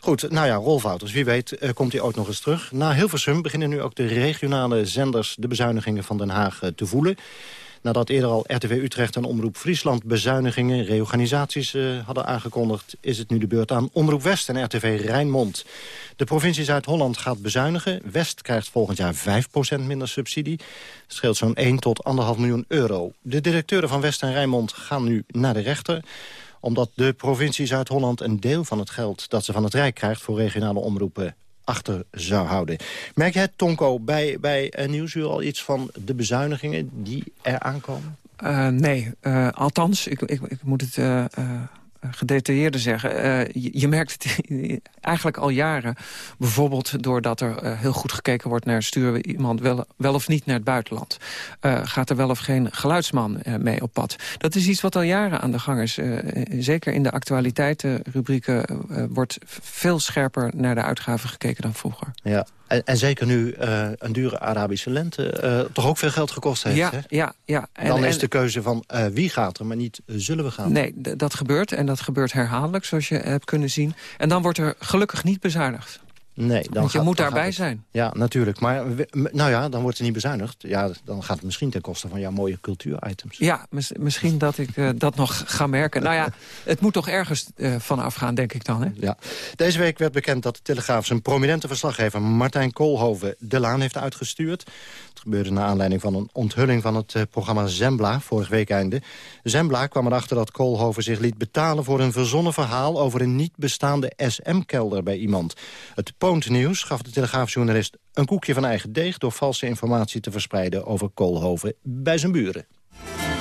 Goed, nou ja, Rolf Wouters, wie weet komt hij ook nog eens terug. Na Hilversum beginnen nu ook de regionale zenders... de bezuinigingen van Den Haag te voelen. Nadat eerder al RTV Utrecht en Omroep Friesland bezuinigingen, reorganisaties uh, hadden aangekondigd... is het nu de beurt aan Omroep West en RTV Rijnmond. De provincie Zuid-Holland gaat bezuinigen. West krijgt volgend jaar 5% minder subsidie. Dat scheelt zo'n 1 tot 1,5 miljoen euro. De directeuren van West en Rijnmond gaan nu naar de rechter omdat de provincie Zuid-Holland een deel van het geld dat ze van het Rijk krijgt... voor regionale omroepen achter zou houden. Merk jij, Tonko, bij, bij uh, Nieuwsuur al iets van de bezuinigingen die er aankomen? Uh, nee, uh, althans, ik, ik, ik moet het gedetailleerder zeggen. je, je, merkt het eigenlijk al jaren. Bijvoorbeeld doordat er heel goed gekeken wordt naar... sturen we iemand wel, wel of niet naar het buitenland. gaat er wel of geen geluidsman mee op pad. Dat is iets wat al jaren aan de gang is. zeker in de actualiteitenrubrieken wordt veel scherper naar de uitgaven gekeken dan vroeger. Ja, en, en, zeker nu uh, een dure Arabische lente uh, toch ook veel geld gekost heeft. Ja, hè? ja, ja. En, Dan is de keuze van uh, wie gaat er, maar niet zullen we gaan. Nee, dat gebeurt en dat gebeurt herhaaldelijk, zoals je hebt kunnen zien. En dan wordt er gelukkig niet bezuinigd. Nee, dan Want je gaat, moet daarbij het, zijn. Ja, natuurlijk. Maar nou ja, dan wordt er niet bezuinigd. Ja, dan gaat het misschien ten koste van jouw mooie cultuuritems. Ja, mis, misschien dat ik uh, dat nog ga merken. Nou ja, het moet toch ergens uh, van afgaan, denk ik dan. Hè? Ja. Deze week werd bekend dat de Telegraaf zijn prominente verslaggever... Martijn Koolhoven de laan heeft uitgestuurd. Het gebeurde naar aanleiding van een onthulling van het uh, programma Zembla... vorig week einde. Zembla kwam erachter dat Koolhoven zich liet betalen... voor een verzonnen verhaal over een niet bestaande SM-kelder bij iemand. Het Poont-nieuws gaf de Telegraafjournalist een koekje van eigen deeg... door valse informatie te verspreiden over Koolhoven bij zijn buren.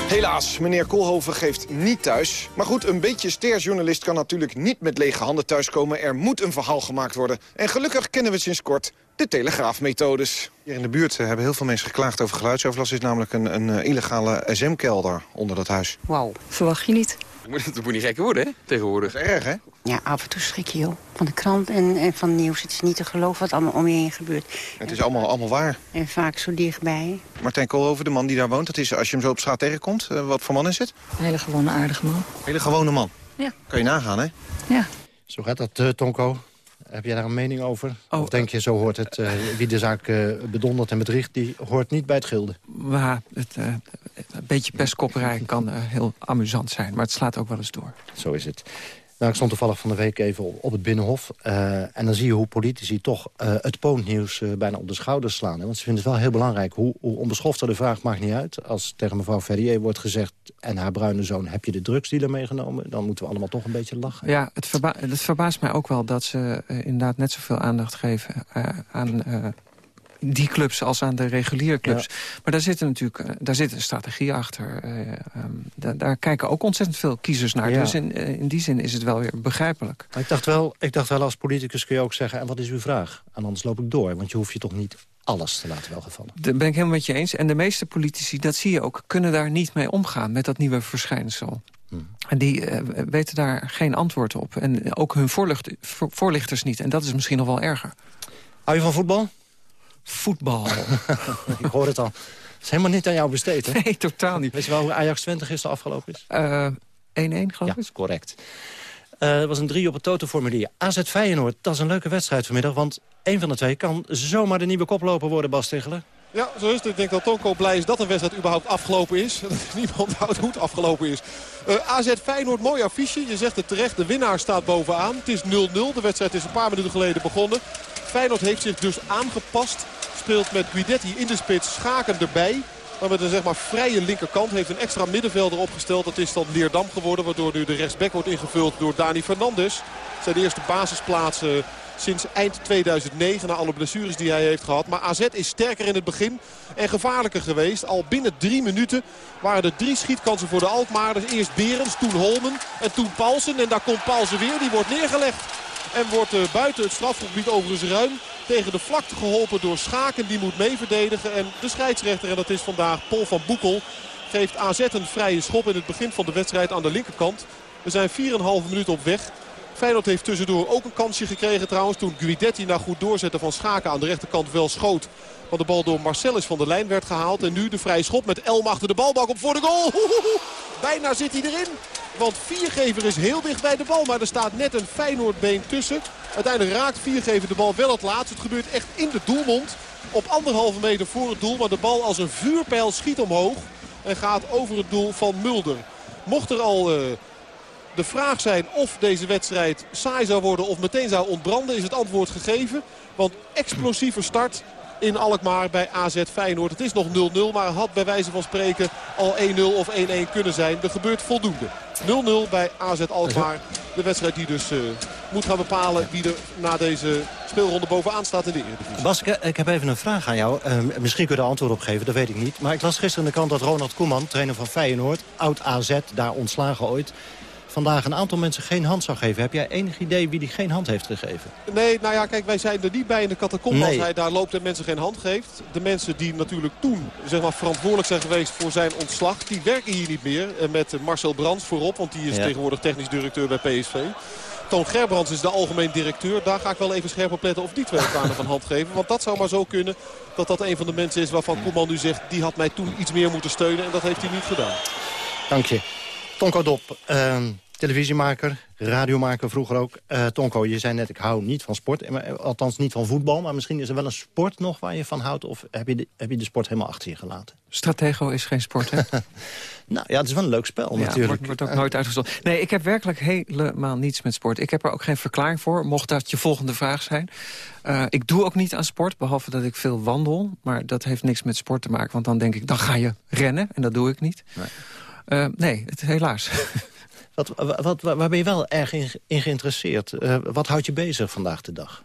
Helaas, meneer Koolhoven geeft niet thuis. Maar goed, een beetje sterjournalist kan natuurlijk niet met lege handen thuiskomen. Er moet een verhaal gemaakt worden. En gelukkig kennen we sinds kort de telegraafmethodes. Hier in de buurt hebben heel veel mensen geklaagd over geluidsoverlast. Er is namelijk een, een illegale SM-kelder onder dat huis. Wauw, verwacht je niet. Het moet niet gekker worden, hè, tegenwoordig. Dat is erg, hè? Ja, af en toe schrik je, joh. Van de krant en, en van het nieuws. Het is niet te geloven wat allemaal om je heen gebeurt. Het is allemaal, allemaal waar. En vaak zo dichtbij. Martijn Koolhoven, de man die daar woont, dat is, als je hem zo op straat tegenkomt... Uh, wat voor man is het? Een hele gewone, aardige man. Een hele gewone man? Ja. Kan je nagaan, hè? Ja. Zo gaat dat, uh, Tonko. Heb jij daar een mening over? Oh, of denk je, zo hoort het, uh, wie de zaak uh, bedondert en bedriegt... die hoort niet bij het gilde? Maar het, uh, een beetje pestkopperij kan heel amusant zijn. Maar het slaat ook wel eens door. Zo is het. Nou, ik stond toevallig van de week even op het Binnenhof. Uh, en dan zie je hoe politici toch uh, het poontnieuws uh, bijna op de schouders slaan. Hè? Want ze vinden het wel heel belangrijk. Hoe, hoe de vraag maakt niet uit. Als tegen mevrouw Ferrier wordt gezegd... en haar bruine zoon, heb je de drugsdealer meegenomen? Dan moeten we allemaal toch een beetje lachen. Ja, het, het verbaast mij ook wel dat ze inderdaad net zoveel aandacht geven... aan die clubs als aan de reguliere clubs. Ja. Maar daar zit natuurlijk daar zit een strategie achter. Uh, um, daar, daar, kijken ook ontzettend veel kiezers naar. Ja. Dus in, uh, in, die zin is het wel weer begrijpelijk. Maar ik dacht, wel, ik dacht wel, als politicus kun je ook zeggen... en wat is uw vraag? En anders loop ik door, want je hoeft je toch niet alles te laten welgevallen. Daar ben ik helemaal met je eens. En de meeste politici, dat zie je ook, kunnen daar niet mee omgaan... met dat nieuwe verschijnsel. Hmm. En die uh, weten daar geen antwoord op. En ook hun voorlicht, voorlichters niet. En dat is misschien nog wel erger. Hou je van voetbal? Voetbal. ik hoor het al. Het is helemaal niet aan jou besteed, hè? Nee, totaal niet. Weet je wel hoe Ajax 20 is afgelopen is? 1-1, uh, geloof ik. Ja, correct. Uh, het was een 3 op het totenformulier. AZ Feyenoord, dat is een leuke wedstrijd vanmiddag... want een van de twee kan zomaar de nieuwe koploper worden, Bas Tichelen. Ja, zo is het. Ik denk dat Tonko blij is dat een wedstrijd überhaupt afgelopen is. Dat niemand houdt hoe het afgelopen is. Uh, AZ Feyenoord, mooi affiche. Je zegt het terecht, de winnaar staat bovenaan. Het is 0-0. De wedstrijd is een paar minuten geleden begonnen. Feyenoord heeft zich dus aangepast. Speelt met Guidetti in de spits, Schaken erbij. Maar met een zeg maar vrije linkerkant heeft een extra middenvelder opgesteld. Dat is dan Leerdam geworden, waardoor nu de rechtsback wordt ingevuld door Dani Fernandes. Zijn eerste basisplaatsen sinds eind 2009 na alle blessures die hij heeft gehad. Maar AZ is sterker in het begin en gevaarlijker geweest. Al binnen drie minuten waren er drie schietkansen voor de Alkmaarders. Eerst Berens, toen Holmen en toen Paulsen. En daar komt Paulsen weer, die wordt neergelegd. En wordt uh, buiten het strafgebied overigens ruim tegen de vlakte geholpen door Schaken. Die moet mee verdedigen. En de scheidsrechter, en dat is vandaag Paul van Boekel, geeft AZ een vrije schop in het begin van de wedstrijd aan de linkerkant. We zijn 4,5 minuten op weg. Feyenoord heeft tussendoor ook een kansje gekregen trouwens. Toen Guidetti na goed doorzetten van Schaken aan de rechterkant wel schoot. Want de bal door Marcellus van de lijn werd gehaald. En nu de vrije schop met Elm achter de balbak op voor de goal. Bijna zit hij erin. Want Viergever is heel dicht bij de bal. Maar er staat net een Feyenoordbeen tussen. Uiteindelijk raakt Viergever de bal wel het laatst. Het gebeurt echt in de doelmond. Op anderhalve meter voor het doel. Maar de bal als een vuurpijl schiet omhoog. En gaat over het doel van Mulder. Mocht er al... Uh, de vraag zijn of deze wedstrijd saai zou worden of meteen zou ontbranden... is het antwoord gegeven. Want explosieve start in Alkmaar bij AZ Feyenoord. Het is nog 0-0, maar had bij wijze van spreken al 1-0 of 1-1 kunnen zijn. Er gebeurt voldoende. 0-0 bij AZ Alkmaar. De wedstrijd die dus uh, moet gaan bepalen wie er na deze speelronde bovenaan staat in de Eredivisie. Bas, ik heb even een vraag aan jou. Uh, misschien kun je er antwoord op geven, dat weet ik niet. Maar ik las gisteren in de krant dat Ronald Koeman, trainer van Feyenoord... oud AZ, daar ontslagen ooit vandaag een aantal mensen geen hand zou geven. Heb jij enig idee wie die geen hand heeft gegeven? Nee, nou ja, kijk, wij zijn er niet bij in de catacombe nee. als hij daar loopt en mensen geen hand geeft. De mensen die natuurlijk toen zeg maar, verantwoordelijk zijn geweest voor zijn ontslag... die werken hier niet meer. Met Marcel Brands voorop, want die is ja. tegenwoordig technisch directeur bij PSV. Toon Gerbrands is de algemeen directeur. Daar ga ik wel even scherp op letten of die twee elkaar nog een hand geven. Want dat zou maar zo kunnen dat dat een van de mensen is waarvan Koeman nu zegt... die had mij toen iets meer moeten steunen en dat heeft hij niet gedaan. Dank je. Tonko Dop, uh, televisiemaker, radiomaker vroeger ook. Uh, Tonko, je zei net, ik hou niet van sport. Althans niet van voetbal, maar misschien is er wel een sport nog waar je van houdt. Of heb je de, heb je de sport helemaal achter je gelaten? Stratego is geen sport, hè? nou ja, het is wel een leuk spel ja, natuurlijk. Wordt, wordt ook nooit uitgezonden. Nee, ik heb werkelijk helemaal niets met sport. Ik heb er ook geen verklaring voor, mocht dat je volgende vraag zijn. Uh, ik doe ook niet aan sport, behalve dat ik veel wandel. Maar dat heeft niks met sport te maken, want dan denk ik, dan ga je rennen. En dat doe ik niet. Nee, uh, nee het, helaas. Wat, wat, waar ben je wel erg in, in geïnteresseerd? Uh, wat houdt je bezig vandaag de dag?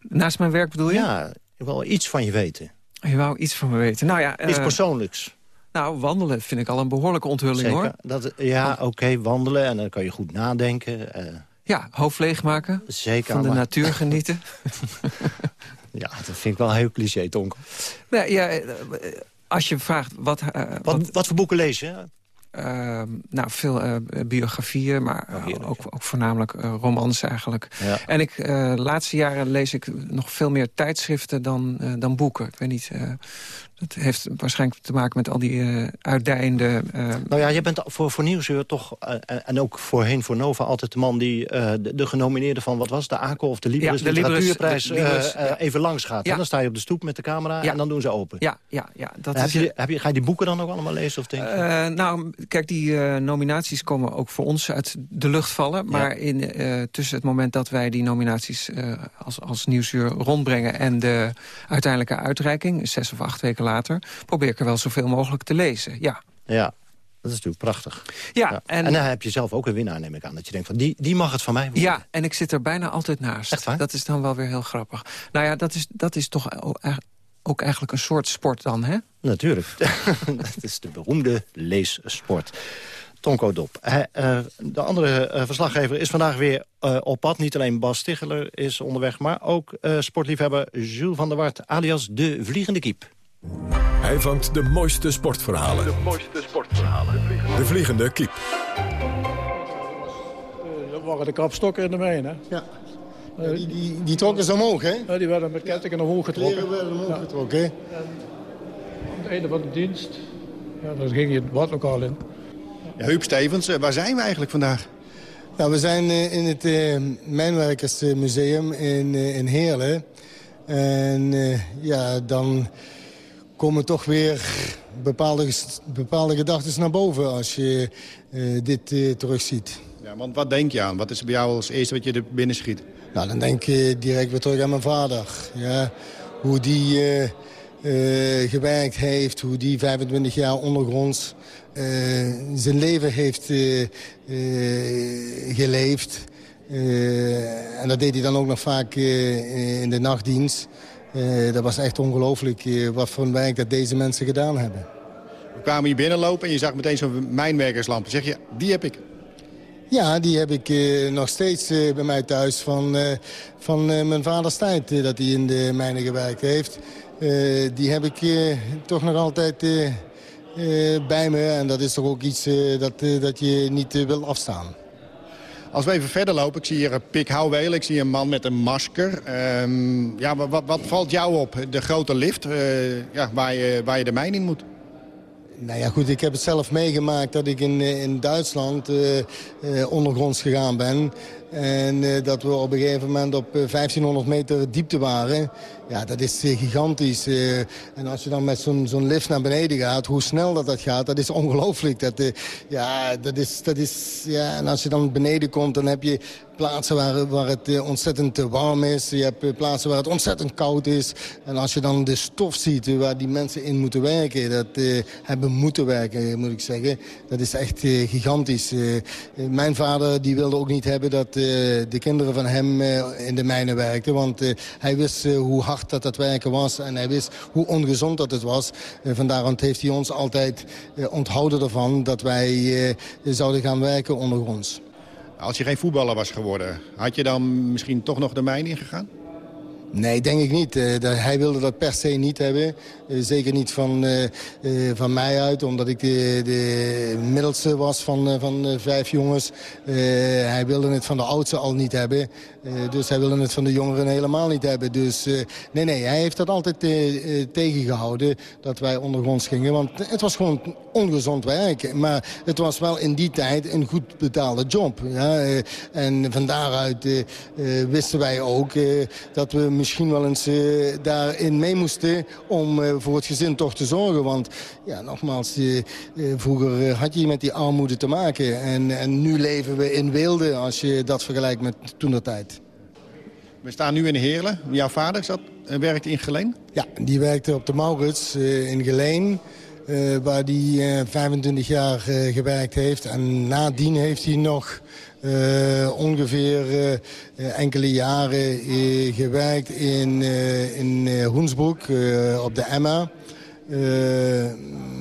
Naast mijn werk bedoel je? Ja, ik wil iets van je weten. Je wou iets van me weten. Nou ja, iets uh, persoonlijks. Nou, wandelen vind ik al een behoorlijke onthulling, Zeker. hoor. Dat, ja, oké, okay, wandelen en dan kan je goed nadenken. Uh, ja, hoofd leegmaken. Zeker. Van de maar... natuur genieten. ja, dat vind ik wel heel cliché, Tonk. Nee, ja, als je vraagt... Wat, wat, wat voor boeken lees je? Uh, nou, veel uh, biografieën, maar uh, ook, ook, voornamelijk romans eigenlijk. Ja. En ik, de laatste jaren lees ik nog veel meer tijdschriften dan, dan boeken. Ik weet niet, dat heeft waarschijnlijk te maken met al die uh, uitdijende... Uh... Nou ja, je bent voor, voor Nieuwsuur toch, uh, en ook voorheen voor Nova... altijd de man die de, de, genomineerde van, wat was het, de ACO of de Libris ja, de literatuurprijs de Libris, ja. even langs gaat. Ja. Dan sta je op de stoep met de camera en dan doen ze open. Ja, ja, ja. Dat heb is, je, heb je, ga je die boeken dan ook allemaal lezen? Of denk je? nou, kijk, die nominaties komen ook voor ons uit de lucht vallen. Maar in, tussen het moment dat wij die nominaties als, als Nieuwsuur rondbrengen... en de uiteindelijke uitreiking, zes of acht weken later... probeer ik er wel zoveel mogelijk te lezen, ja. Ja, dat is natuurlijk prachtig. Ja, ja. En, en dan heb je zelf ook een winnaar, neem ik aan. Dat je denkt, van die, die mag het van mij worden. Ja, en ik zit er bijna altijd naast. Echt waar? Dat is dan wel weer heel grappig. Nou ja, dat is, dat is toch ook eigenlijk een soort sport dan, hè? Natuurlijk. dat is de beroemde leessport. Tonko Dop. Uh, de andere uh, verslaggever is vandaag weer op pad. Niet alleen Bas Ticheler is onderweg, maar ook sportliefhebber Jules van der Wart... alias de Vliegende Kiep. Hij vangt de mooiste sportverhalen. De mooiste sportverhalen. De Vliegende Kiep. Dat waren de kapstokken in de mijn, hè? Ja. Ja, die, die, die trokken ze omhoog, hè? Ja, die werden met kettingen omhoog getrokken. Die werden omhoog ja. getrokken, hè? En aan het einde van de dienst, ja, dan ging je het badlokaal in. Ja, Huub Stevens, waar zijn we eigenlijk vandaag? Nou, we zijn uh, in het uh, Mijnwerkersmuseum in, uh, in Heerlen. En ja, dan komen toch weer bepaalde, bepaalde gedachten naar boven als je dit terugziet. Ja, want wat denk je aan? Wat is bij jou als eerste wat je er binnen schiet? Nou, dan denk je direct weer terug aan mijn vader. Ja, hoe die gewerkt heeft, hoe die 25 jaar ondergronds uh, zijn leven heeft uh, uh, geleefd. en dat deed hij dan ook nog vaak in de nachtdienst. Dat was echt ongelooflijk wat voor een werk dat deze mensen gedaan hebben. We kwamen hier binnenlopen en je zag meteen zo'n mijnwerkerslamp. Zeg je, die heb ik. Ja, die heb ik nog steeds bij mij thuis van, van mijn vaders tijd dat hij in de mijnen gewerkt heeft. die heb ik toch nog altijd bij me. En dat is toch ook iets dat, dat je niet wil afstaan. Als we even verder lopen, ik zie hier een Pik Houweel, ik zie een man met een masker. Ehm, ja, wat, wat, valt jou op? De grote lift uh, ja, waar, je, waar je de mijn in moet? Nou ja, goed, ik heb het zelf meegemaakt dat ik in, in Duitsland ondergronds gegaan ben. En uh, dat we op een gegeven moment op 1500 meter diepte waren. Ja, dat is gigantisch. en als je dan met zo'n lift naar beneden gaat, hoe snel dat, dat gaat, dat is ongelooflijk. Dat, ja, dat is, dat is, ja, en als je dan beneden komt, dan heb je plaatsen waar, waar het eh, ontzettend warm is. Je hebt eh, plaatsen waar het ontzettend koud is. En als je dan de stof ziet eh, waar die mensen in moeten werken... dat hebben moeten werken, moet ik zeggen. Dat is echt gigantisch. Mijn vader die wilde ook niet hebben dat de kinderen van hem in de mijnen werkten. Want hij wist hoe hard dat, dat werken was. En hij wist hoe ongezond dat het was. vandaar heeft hij ons altijd onthouden ervan... dat wij zouden gaan werken ondergronds. Als je geen voetballer was geworden, had je dan misschien toch nog de mijn ingegaan? Nee, denk ik niet. Uh, hij wilde dat per se niet hebben. Uh, zeker niet van, uh, van mij uit, omdat ik de, de middelste was van, van vijf jongens. hij wilde het van de oudste al niet hebben. Dus hij wilde het van de jongeren helemaal niet hebben. Dus nee, nee, hij heeft dat altijd tegengehouden dat wij ondergronds gingen. Want het was gewoon ongezond werk. Maar het was wel in die tijd een goed betaalde job. Ja? en van daaruit wisten wij ook dat we misschien wel eens daarin mee moesten om voor het gezin toch te zorgen. Want ja, nogmaals, vroeger had je met die armoede te maken. En, en nu leven we in weelde als je dat vergelijkt met toen de tijd. We staan nu in Heerlen. Jouw vader zat, werkte in Geleen? Ja, die werkte op de Maurits in Geleen. Uh, waar hij uh, 25 jaar gewerkt heeft. En nadien heeft hij nog ongeveer enkele jaren gewerkt in, in Hoensbroek op de Emma.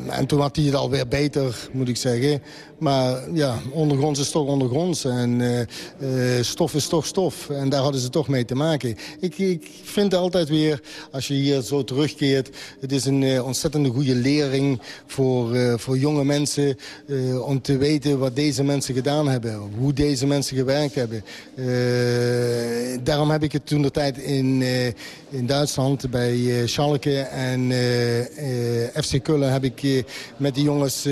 en toen had hij het alweer beter, moet ik zeggen. Maar ja, ondergronds is toch ondergronds. En uh, uh, stof is toch stof. En daar hadden ze toch mee te maken. Ik, ik vind altijd weer, als je hier zo terugkeert... het is een uh, ontzettende goede lering voor, voor jonge mensen... om te weten wat deze mensen gedaan hebben. Hoe deze mensen gewerkt hebben. daarom heb ik het toen de tijd in, in Duitsland bij Schalke en FC Kullen... heb ik met die jongens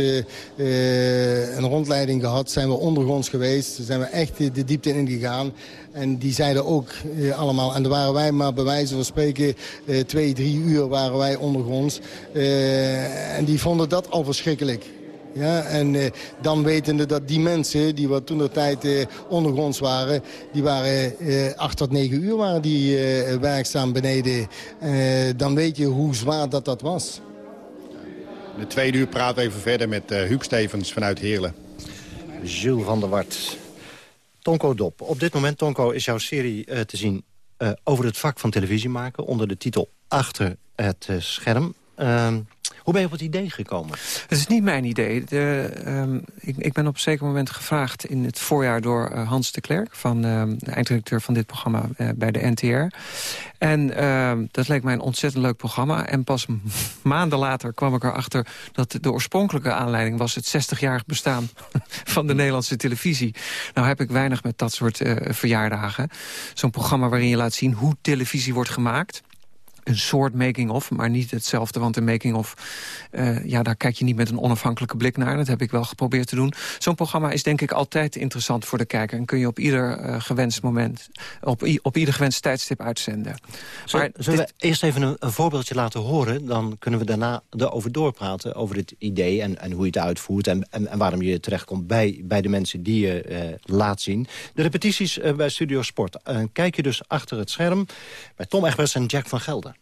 een rondleiding gehad. Zijn we ondergronds geweest. Zijn we echt de diepte in gegaan. En die zeiden ook eh, allemaal, en daar waren wij maar bij wijze van spreken eh, twee, drie uur waren wij ondergronds. Eh, en die vonden dat al verschrikkelijk. Ja, en uh, dan wetende dat die mensen die wat toen de tijd uh, ondergronds waren... die waren uh, acht tot negen uur waren die werkzaam beneden. dan weet je hoe zwaar dat dat was. De tweede uur we even verder met uh, Huub Stevens vanuit Heerlen. Jules van der Wart. Tonko Dop. Op dit moment, Tonko, is jouw serie uh, te zien uh, over het vak van televisie maken... onder de titel Achter het scherm. Ehm, hoe ben je op het idee gekomen? Het is niet mijn idee. De, um, ik, ik, ben op een zeker moment gevraagd in het voorjaar door uh, Hans de Klerk... van uh, de eindredacteur van dit programma uh, bij de NTR. En ehm, dat leek mij een ontzettend leuk programma. En pas maanden later kwam ik erachter dat de oorspronkelijke aanleiding was... het 60-jarig bestaan van de Nederlandse televisie. Nou heb ik weinig met dat soort verjaardagen. Zo'n programma waarin je laat zien hoe televisie wordt gemaakt een soort making-of, maar niet hetzelfde. Want een making-of, uh, ja, daar kijk je niet met een onafhankelijke blik naar. Dat heb ik wel geprobeerd te doen. Zo'n programma is denk ik altijd interessant voor de kijker. En kun je op ieder uh, gewenst moment, op, op ieder gewenst tijdstip uitzenden. maar zullen we eerst even een, een, voorbeeldje laten horen? Dan kunnen we daarna erover doorpraten, over dit idee en, en hoe je het uitvoert... en, en, en waarom je terechtkomt bij, bij de mensen die je uh, laat zien. De repetities bij Studio Sport. kijk je dus achter het scherm bij Tom Egbers en Jack van Gelder.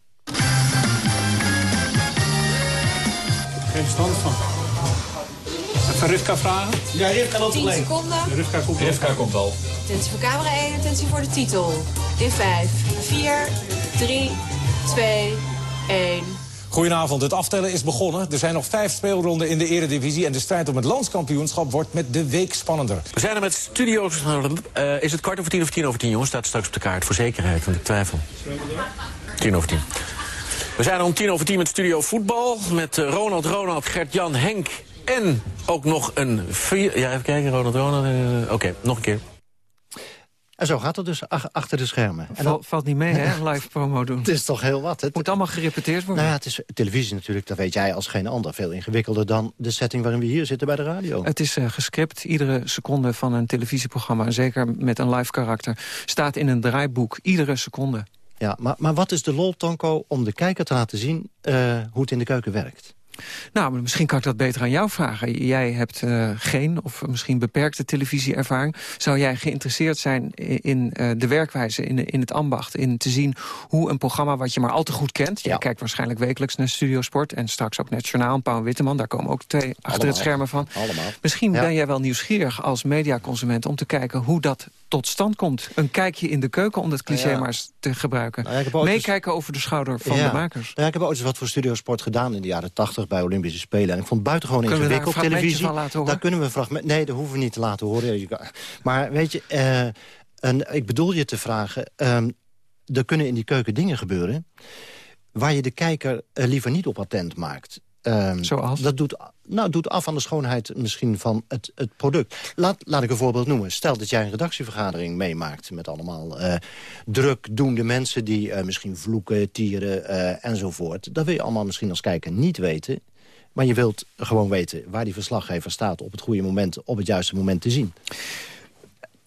Geen stand van. Even Rivka vragen? Ja, Rivka loopt 10 seconden. Rivka komt. Rivka komt wel. Attentie voor camera 1, attentie voor de titel. In 5, 4, 3, 2, 1... Goedenavond, het aftellen is begonnen. Er zijn nog vijf speelronden in de eredivisie... en de strijd om het landskampioenschap wordt met de week spannender. We zijn er met studio's. Uh, is het kwart over tien of tien over tien, jongens? Staat straks op de kaart, voor zekerheid, want ik twijfel. Tien over tien. We zijn om tien over tien met Studio Voetbal. Met eh, Ronald, Ronald, Gert-Jan, Henk en ook nog een vier... Ja, even kijken, Ronald, Ronald. Uh, Oké, okay, nog een keer. En zo gaat het dus ach- achter de schermen. En Val- valt niet mee, hè, live promo doen. Het is toch heel wat. Het moet allemaal gerepeteerd worden. Nou ja, het is televisie natuurlijk, dat weet jij als geen ander... veel ingewikkelder dan de setting waarin we hier zitten bij de radio. Het is eh, gescript. Iedere seconde van een televisieprogramma, en zeker met een live karakter... staat in een draaiboek. Iedere seconde. Ja, maar, maar wat is de lol, Tonko, om de kijker te laten zien... eh, hoe het in de keuken werkt? Nou, maar misschien kan ik dat beter aan jou vragen. Jij hebt eh, geen of misschien beperkte televisieervaring. Zou jij geïnteresseerd zijn in, eh, de werkwijze, in, in het ambacht... in te zien hoe een programma wat je maar al te goed kent... jij kijkt waarschijnlijk wekelijks naar Studiosport... en straks ook net Journaal, en Pauw Witteman... daar komen ook twee achter Allemaal. het schermen van. Allemaal. Misschien Ja. ben jij wel nieuwsgierig als mediaconsument... om te kijken hoe dat tot stand komt. Een kijkje in de keuken, om dat cliché Ja. maar eens te gebruiken. Nou eens- Meekijken over de schouder van de makers. Ja, ik heb ooit eens wat voor Studiosport gedaan in de jaren 80 bij Olympische Spelen. En ik vond het buitengewoon Kunnen ingewikkeld fragmentje televisie. van laten horen? Daar kunnen we een fragment... Nee, dat hoeven we niet te laten horen. Maar weet je, eh, en ik bedoel je te vragen... ehm, er kunnen in die keuken dingen gebeuren... waar je de kijker eh, liever niet op attent maakt. Ehm, Zoals? Dat doet, nou, doet af aan de schoonheid misschien van het, het product. Laat, laat ik een voorbeeld noemen. Stel dat jij een redactievergadering meemaakt... met allemaal eh drukdoende mensen die eh, misschien vloeken, tieren eh, enzovoort. Dat wil je allemaal misschien als kijker niet weten. Maar je wilt gewoon weten waar die verslaggever staat... op het goede moment, op het juiste moment te zien.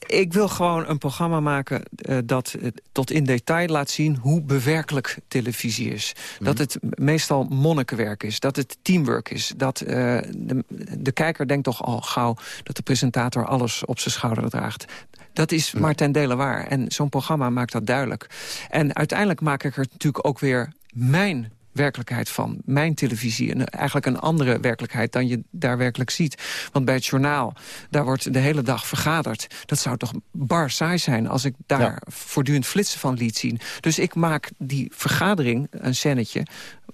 Ik wil gewoon een programma maken eh, dat tot in detail laat zien hoe bewerkelijk televisie is. Dat het meestal monnikenwerk is, dat het teamwork is. Dat eh, de, de kijker denkt toch al gauw dat de presentator alles op zijn schouder draagt. Dat is maar ten dele waar. En zo'n programma maakt dat duidelijk. En uiteindelijk maak ik er natuurlijk ook weer mijn werkelijkheid van. Mijn televisie. En eigenlijk een andere werkelijkheid dan je daar werkelijk ziet. Want bij het journaal, daar wordt de hele dag vergaderd. Dat zou toch bar saai zijn als ik daar Ja. voortdurend flitsen van liet zien. Dus ik maak die vergadering, een scènetje...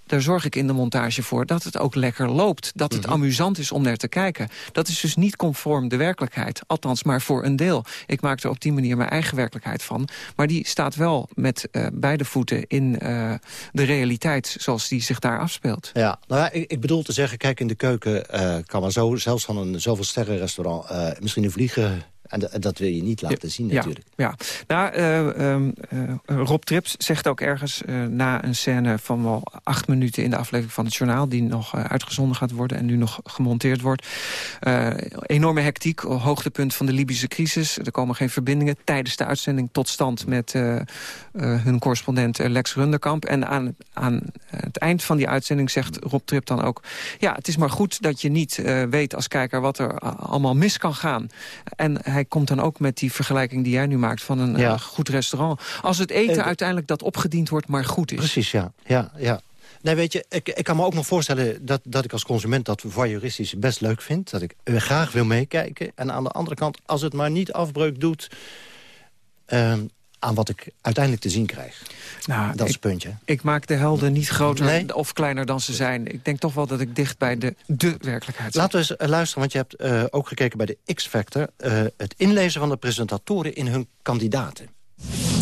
daar zorg ik in de montage voor dat het ook lekker loopt. Dat het amusant is om naar te kijken. Dat is dus niet conform de werkelijkheid. Althans, maar voor een deel. Ik maak er op die manier mijn eigen werkelijkheid van. Maar die staat wel met eh, beide voeten in eh, de realiteit... zoals die zich daar afspeelt. Ja, nou ja, ik, ik bedoel te zeggen, kijk in de keuken eh, kan maar zo, zelfs van een zoveel sterren restaurant eh, misschien een vliegen. En, dat wil je niet laten zien natuurlijk. Ja, nou, eh, ehm, eh, Rob Trips zegt ook ergens eh, na een scène van wel acht minuten in de aflevering van het journaal... die nog uitgezonden gaat worden en nu nog gemonteerd wordt. Enorme hectiek, hoogtepunt van de Libische crisis. Er komen geen verbindingen tijdens de uitzending tot stand met hun correspondent Lex Runderkamp. En aan, aan het eind van die uitzending zegt Rob Trip dan ook... ja, het is maar goed dat je niet weet als kijker wat er allemaal mis kan gaan. En hij komt dan ook met die vergelijking die jij nu maakt... van een Ja. eh, goed restaurant. Als het eten Eh, uiteindelijk dat opgediend wordt maar goed is. Precies, ja. ja, ja. Nee, weet je, ik, ik kan me ook nog voorstellen dat, dat ik als consument dat voyeuristisch best leuk vind. Dat ik graag wil meekijken. En aan de andere kant, als het maar niet afbreuk doet... ehm, aan wat ik uiteindelijk te zien krijg. Nou, dat is het puntje. Ik maak de helden niet groter Nee? of kleiner dan ze zijn. Ik denk toch wel dat ik dicht bij de, de werkelijkheid zit. Laten we eens eh, luisteren, want je hebt eh, ook gekeken bij de X-Factor... eh, het inlezen van de presentatoren in hun kandidaten.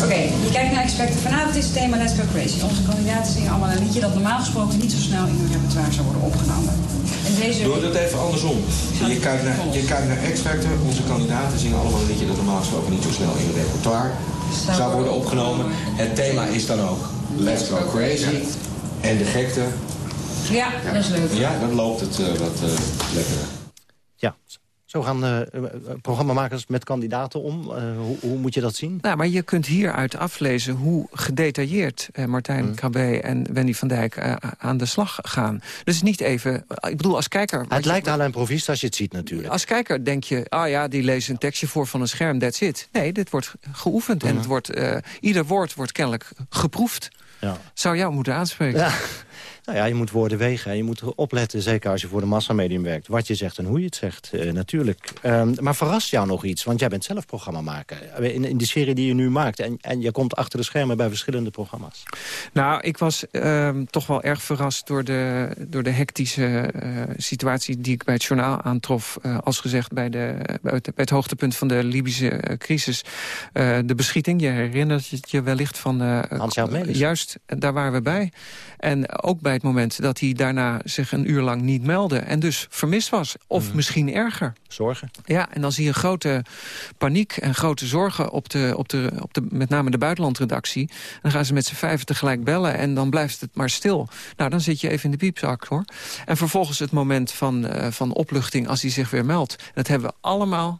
Oké, je kijkt naar Expected. Vanavond is het thema Let's Go Crazy. Onze kandidaten zingen allemaal een liedje dat normaal gesproken niet zo snel in hun repertoire zou worden opgenomen. En deze... Doe het even andersom. Je kijkt naar, je kijkt naar. Onze kandidaten zingen allemaal een liedje dat normaal gesproken niet zo snel in het repertoire zou worden opgenomen. Het thema is dan ook Let's Go Crazy. En de gekte. Ja, dat is leuk. Ja, dan loopt het eh, wat eh, lekkerder. Ja, zo gaan eh, programmamakers met kandidaten om. Eh, hoe, hoe moet je dat zien? Nou, maar je kunt hieruit aflezen hoe gedetailleerd Martijn Mm. Krabbe en Wendy van Dijk aan de slag gaan. Dus niet even... Ik bedoel, als kijker... Het lijkt aan een provist als je het ziet natuurlijk. Als kijker denk je, ah ja, die lezen een tekstje voor van een scherm, that's it. Nee, dit wordt geoefend en het wordt, ieder woord wordt kennelijk geproefd. Ja. Zou jou moeten aanspreken. Ja. Nou ja, je moet woorden wegen. en Je moet opletten, zeker als je voor de massamedium werkt... wat je zegt en hoe je het zegt, eh, natuurlijk. Ehm, maar verrast jou nog iets? Want jij bent zelf programmamaker. In, in de serie die je nu maakt. En, en je komt achter de schermen bij verschillende programma's. Nou, ik was ehm, toch wel erg verrast door de, door de hectische eh, situatie die ik bij het journaal aantrof. Eh, als gezegd bij, de, bij, het, bij het hoogtepunt van de Libische eh, crisis. Eh, de beschieting, je herinnert het je wellicht van... eh, Melis. Juist, daar waren we bij. En ook bij moment dat hij daarna zich een uur lang niet meldde... en dus vermist was. Of Mhm. misschien erger. Zorgen. Ja, en dan zie je grote paniek en grote zorgen... op de, op de, op de, met name de buitenlandredactie. Dan gaan ze met z'n vijven tegelijk bellen en dan blijft het maar stil. Nou, dan zit je even in de piepzak, hoor. En vervolgens het moment van, eh, van opluchting als hij zich weer meldt. Dat hebben we allemaal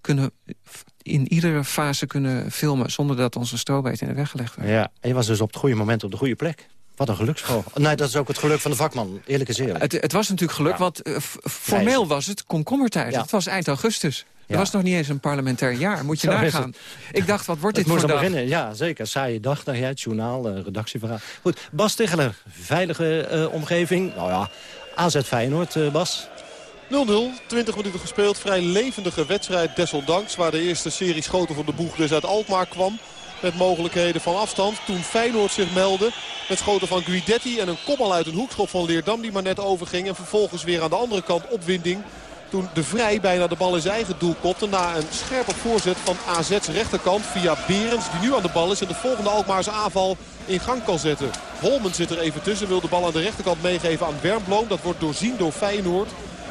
kunnen in iedere fase kunnen filmen... zonder dat onze strobeet in de weg gelegd werd. Ja, en je was dus op het goede moment op de goede plek. Wat een geluksvogel. Nee, dat is ook het geluk van de vakman. Eerlijk is eerlijk. Het, het was natuurlijk geluk, want eh, formeel was het komkommertijd. Ja. Het was eind augustus. Ja. Er was nog niet eens een parlementair jaar, moet je Zo nagaan. Ik dacht, wat wordt Het dit voor dag? beginnen, ja, zeker. Saaie dag, dacht jij, het journaal, eh, redactieverhaal. Goed, Bas Ticheler, veilige eh, omgeving. Nou ja, AZ Feyenoord, eh, Bas. 0-0, 20 minuten gespeeld. Vrij levendige wedstrijd desondanks. Waar de eerste serie schoten voor de boeg dus uit Alkmaar kwam. Met mogelijkheden van afstand. Toen Feyenoord zich meldde met schoten van Guidetti. En een kopbal uit een hoekschop van Leerdam die maar net overging. En vervolgens weer aan de andere kant opwinding. Toen de Vrij bijna de bal in zijn eigen doel kopte. Na een scherpe voorzet van AZ's rechterkant via Berends. Die nu aan de bal is en de volgende Alkmaarse aanval in gang kan zetten. Holmen zit er even tussen. Wil de bal aan de rechterkant meegeven aan Wernbloem. Dat wordt doorzien door Feyenoord.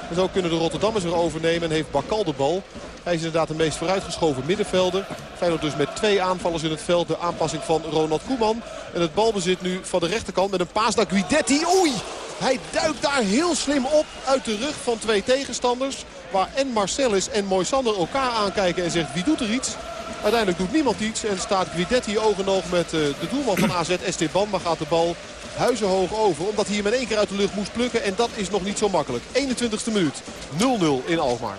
En zo kunnen de Rotterdammers weer overnemen en heeft Bakal de bal. Hij is inderdaad de meest vooruitgeschoven middenvelder. Feyenoord dus met twee aanvallers in het veld. De aanpassing van Ronald Koeman. En het balbezit nu van de rechterkant met een paas naar Guidetti. Oei! Hij duikt daar heel slim op uit de rug van twee tegenstanders. Waar en Marcellus en Moisander elkaar aankijken en zegt wie doet er iets. Uiteindelijk doet niemand iets en staat Guidetti oog in oog met eh, de doelman van AZ Esteban. Maar gaat de bal huizenhoog over. Omdat hij hem in één keer uit de lucht moest plukken. En dat is nog niet zo makkelijk. 21ste minuut. 0-0 in Alkmaar.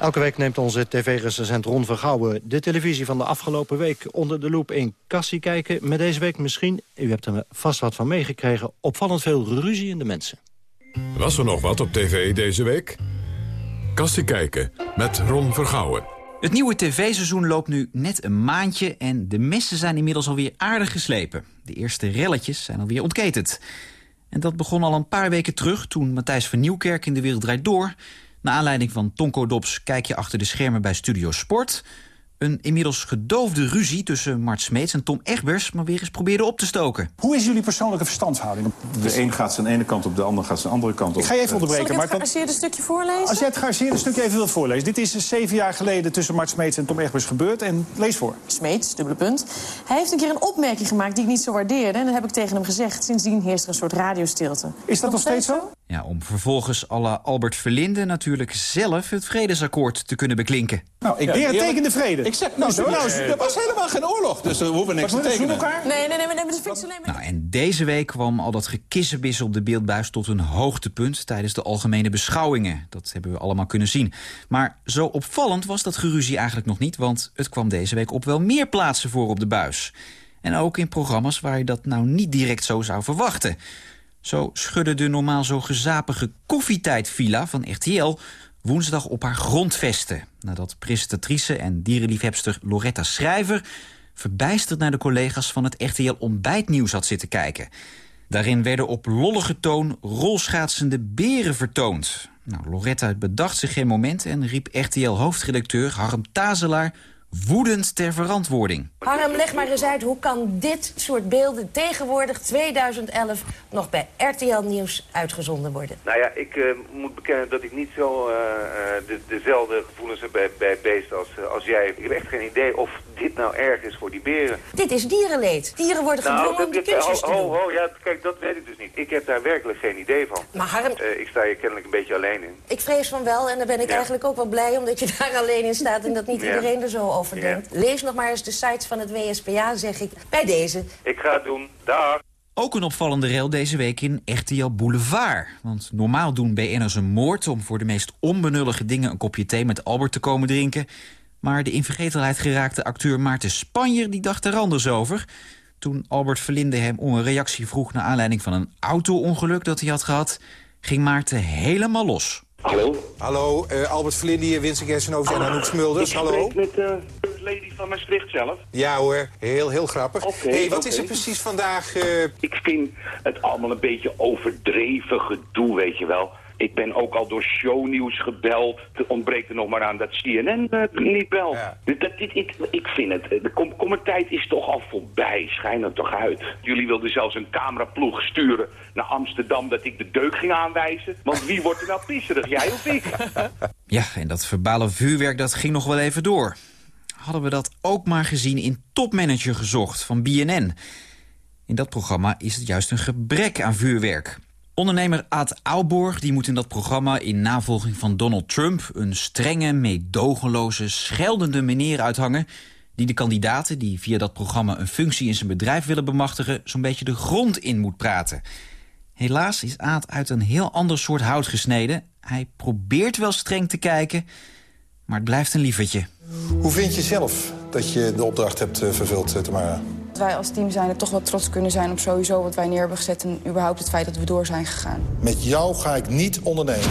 Elke week neemt onze tv-recensent Ron Vergouwen... de televisie van de afgelopen week onder de loep in kassie kijken. Met deze week misschien, u hebt er vast wat van meegekregen... opvallend veel ruzie in de mensen. Was er nog wat op tv deze week? Kassie kijken met Ron Vergouwen. Het nieuwe tv-seizoen loopt nu net een maandje en de messen zijn inmiddels alweer aardig geslepen. De eerste relletjes zijn alweer ontketend. En dat begon al een paar weken terug toen Matthijs van Nieuwkerk in De Wereld Draait Door... naar aanleiding van Tonko Dops Kijk je achter de schermen bij Studio Sport... een inmiddels gedoofde ruzie tussen Mart Smeets en Tom Egbers... maar weer eens probeerde op te stoken. Hoe is jullie persoonlijke verstandshouding? De een gaat zijn ene kant op, de ander gaat zijn andere kant op. Ik ga je even onderbreken. Zal ik het gearseerde stukje voorlezen? Als jij het gearseerde stukje even wilt voorlezen. Dit is zeven jaar geleden tussen Mart Smeets en Tom Egbers gebeurd. En lees voor. Smeets, dubbele punt. Hij heeft een keer een opmerking gemaakt die ik niet zo waardeerde. En dat heb ik tegen hem gezegd. Sindsdien heerst er een soort radiostilte. Is dat nog steeds zo? Ja, om vervolgens à la Albert Verlinde natuurlijk zelf het vredesakkoord te kunnen beklinken. Nou, ik het teken de vrede. Ik zeg, nou, Nou, er was helemaal geen oorlog, dus we hoeven niks te tekenen. elkaar? Nee, nee, nee, nee, nee, dat vind ik zo alleen maar... Nou, en deze week kwam al dat gekissenbissen op de beeldbuis tot een hoogtepunt tijdens de algemene beschouwingen. Dat hebben we allemaal kunnen zien. Maar zo opvallend was dat geruzie eigenlijk nog niet, want het kwam deze week op wel meer plaatsen voor op de buis. En ook in programma's waar je dat nou niet direct zo zou verwachten. Zo schudde de normaal zo gezapige koffietijdvilla van RTL woensdag op haar grondvesten. Nadat presentatrice en dierenliefhebster Loretta Schrijver verbijsterd naar de collega's van het RTL ontbijtnieuws had zitten kijken. Daarin werden op lollige toon rolschaatsende beren vertoond. Nou, Loretta bedacht zich geen moment en riep RTL-hoofdredacteur Harm Tazelaar woedend ter verantwoording. Harm, leg maar eens uit, hoe kan dit soort beelden tegenwoordig 2011 nog bij RTL Nieuws uitgezonden worden? Nou ja, ik eh, moet bekennen dat ik niet zo eh, eh, de, dezelfde gevoelens heb bij, bij het beest als, als jij. Ik heb echt geen idee of dit nou erg is voor die beren. Dit is dierenleed. Dieren worden gedwongen om die dat- kunstjes doen. ho, ho, ja, kijk, dat weet ik dus niet. Ik heb daar werkelijk geen idee van. Maar Harm, Eh, ik sta hier kennelijk een beetje alleen in. ik vrees van wel en daar ben ik Ja. eigenlijk ook wel blij... omdat je daar alleen in staat en dat niet Ja. iedereen er zo over denkt. Lees nog maar eens de sites van het WSPA, zeg ik, bij deze. Ik ga het doen. Dag. Ook een opvallende rel deze week in RTL Boulevard. Want normaal doen BN'ers een moord om voor de meest onbenullige dingen... een kopje thee met Albert te komen drinken. Maar de in vergetelheid geraakte acteur Maarten Spanjer die dacht er anders over. Toen Albert Verlinde hem om een reactie vroeg... naar aanleiding van een auto-ongeluk dat hij had gehad... ging Maarten helemaal los. Hallo? Hallo, eh, Albert Verlinde hier, Gersenhoofd en Anouk Smulders. Ik Hallo? spreek met eh, de lady van Maastricht zelf. Ja hoor, heel, heel grappig. Oké, hey, wat is er precies vandaag... eh, Ik vind het allemaal een beetje overdreven gedoe, weet je wel. Ik ben ook al door shownieuws gebeld. Het ontbreekt er nog maar aan dat CNN uh, niet belt. Dat, dat, dit, ik, ik vind het, de kom kommertijd is toch al voorbij. Schijn er toch uit. Jullie wilden zelfs een cameraploeg sturen naar Amsterdam... dat ik de deuk ging aanwijzen. Want wie wordt er nou pisserig, jij of ik? Ja, en dat verbale vuurwerk dat ging nog wel even door. Hadden we dat ook maar gezien in Topmanager gezocht van BNN. In dat programma is het juist een gebrek aan vuurwerk. Ondernemer Aad Auborg die moet in dat programma in navolging van Donald Trump... een strenge, meedogenloze, scheldende meneer uithangen... die de kandidaten die via dat programma een functie in zijn bedrijf willen bemachtigen... zo'n beetje de grond in moet praten. Helaas is Aad uit een heel ander soort hout gesneden. Hij probeert wel streng te kijken, maar het blijft een lievertje. Hoe vind je zelf dat je de opdracht hebt uh, vervuld, uh, Tamara? Wij als team zijn er toch wel trots kunnen zijn op sowieso wat wij neer hebben gezet... en überhaupt het feit dat we door zijn gegaan. Met jou ga ik niet ondernemen.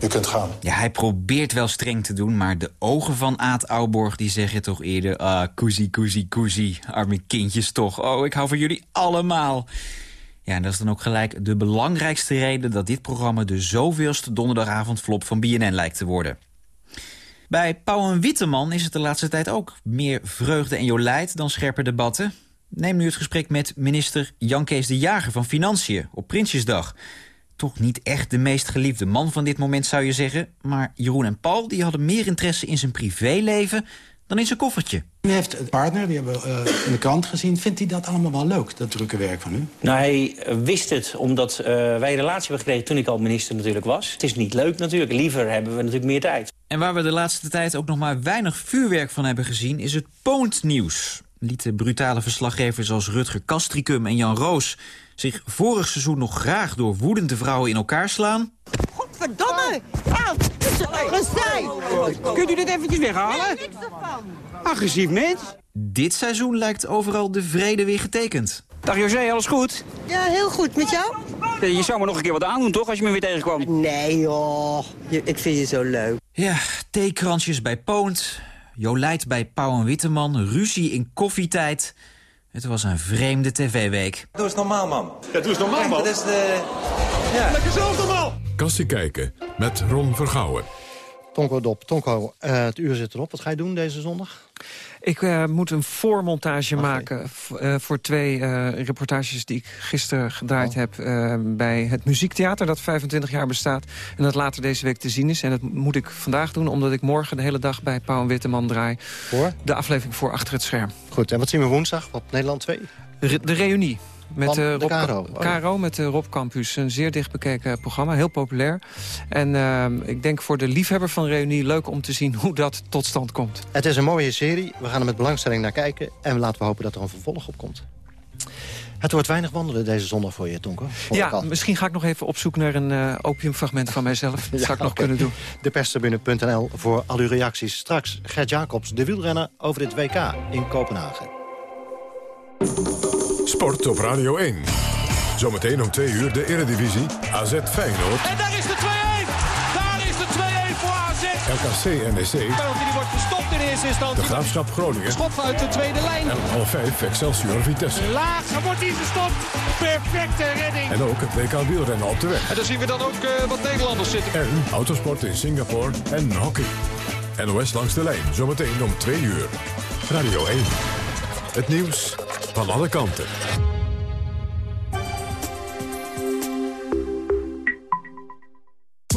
U kunt gaan. Ja, hij probeert wel streng te doen, maar de ogen van Aad Ouborg... die zeggen toch eerder, ah, koezie, koezie, koezie, arme kindjes toch. Oh, ik hou van jullie allemaal. Ja, en dat is dan ook gelijk de belangrijkste reden... dat dit programma de zoveelste donderdagavondflop van BNN lijkt te worden. Bij Pauw en Witteman is het de laatste tijd ook meer vreugde en jolijt dan scherpe debatten. Neem nu het gesprek met minister Jan Kees de Jager van Financiën op Prinsjesdag. Toch niet echt de meest geliefde man van dit moment zou je zeggen. Maar Jeroen en Paul die hadden meer interesse in zijn privéleven dan in zijn koffertje. U heeft een partner, die hebben we uh, in de krant gezien. Vindt hij dat allemaal wel leuk, dat drukke werk van u? Nou, hij wist het, omdat uh, wij een relatie hebben gekregen toen ik al minister natuurlijk was. Het is niet leuk natuurlijk, liever hebben we natuurlijk meer tijd. En waar we de laatste tijd ook nog maar weinig vuurwerk van hebben gezien... is het Poontnieuws. Lieten brutale verslaggevers als Rutger Kastricum en Jan Roos... zich vorig seizoen nog graag door woedende vrouwen in elkaar slaan... Godverdomme! Help! Kunt u dit eventjes weghalen? niks ervan. Agressief mens. Dit seizoen lijkt overal de vrede weer getekend. Dag José, alles goed? Ja, heel goed. Met jou? Je zou me nog een keer wat aandoen, toch, als je me weer tegenkwam? Nee, joh. Ik vind je zo leuk. Ja, theekransjes bij Poont, Jolijt bij Pauw en Witteman, ruzie in koffietijd. Het was een vreemde tv-week. Doe eens normaal, man. Ja, doe eens normaal, man. Dat is de... Ja. Lekker zelf normaal. Kassie kijken met Ron Vergouwen. Tonko Dop. Tonko, uh, het uur zit erop. Wat ga je doen deze zondag? Ik uh, moet een voormontage okay. maken uh, voor twee uh, reportages die ik gisteren gedraaid oh. heb bij het Muziektheater dat 25 jaar bestaat en dat later deze week te zien is. En dat moet ik vandaag doen omdat ik morgen de hele dag bij Pauw en Witteman draai. Voor? De aflevering voor Achter het Scherm. Goed, en wat zien we woensdag op Nederland 2? Re de reunie. Met Rob, de Caro. Oh. Caro met de Rob Campus. Een zeer dicht bekeken programma, heel populair. En uh, ik denk voor de liefhebber van Reunie leuk om te zien hoe dat tot stand komt. Het is een mooie serie, we gaan er met belangstelling naar kijken... en laten we hopen dat er een vervolg op komt. Het wordt weinig wandelen deze zondag voor je, Tonko. Ja, misschien ga ik nog even op zoek naar een uh, opiumfragment van mijzelf. Dat ja, zou ik nog okay. kunnen doen. Deperstribune.nl voor al uw reacties. Straks Gert Jacobs, de wielrenner over dit WK in Kopenhagen. Sport op Radio 1. Zometeen om 2 uur de Eredivisie. AZ Feyenoord. En daar is de 2-1! Daar is de 2-1 voor AZ! RKC NEC. Penalty die wordt gestopt in eerste instantie. De Graafschap Groningen. Schot uit de tweede lijn. En half 5 Excelsior Vitesse. Laag, wordt hij gestopt. Perfecte redding. En ook het WK wielrennen op de weg. En dan zien we dan ook uh, wat Nederlanders zitten. En autosport in Singapore en hockey. NOS langs de lijn, zometeen om 2 uur. Radio 1. Het nieuws van alle kanten.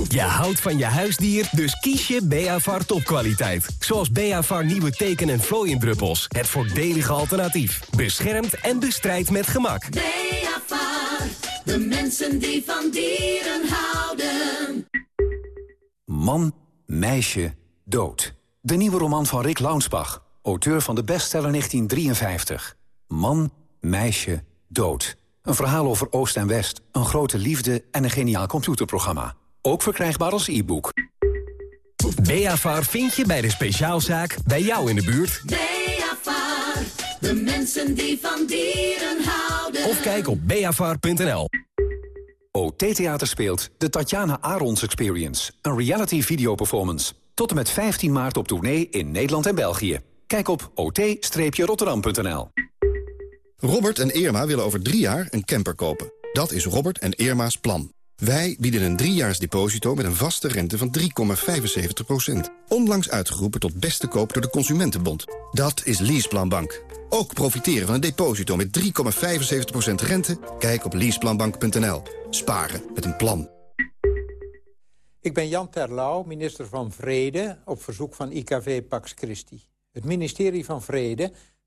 Je houdt van je huisdier, dus kies je Beavar topkwaliteit. Zoals Beavar nieuwe teken- en vlooiendruppels. Het voordelige alternatief. Beschermt en bestrijdt met gemak. Beavar, de mensen die van dieren houden. Man, meisje, dood. De nieuwe roman van Rick Launsbach. Auteur van de bestseller 1953. Man, meisje, dood. Een verhaal over Oost en West, een grote liefde en een geniaal computerprogramma. Ook verkrijgbaar als e-book. Beafar vind je bij de speciaalzaak bij jou in de buurt. Beafar, de mensen die van dieren houden. Of kijk op beafar.nl. OT Theater speelt de Tatjana Arons Experience. Een reality videoperformance. Tot en met 15 maart op tournee in Nederland en België. Kijk op ot-rotterdam.nl. Robert en Irma willen over drie jaar een camper kopen. Dat is Robert en Irma's plan. Wij bieden een driejaars deposito met een vaste rente van 3,75%. Onlangs uitgeroepen tot beste koop door de Consumentenbond. Dat is Leaseplanbank. Ook profiteren van een deposito met 3,75% rente? Kijk op leaseplanbank.nl. Sparen met een plan. Ik ben Jan Terlouw, minister van Vrede, op verzoek van IKV Pax Christi. Het ministerie van Vrede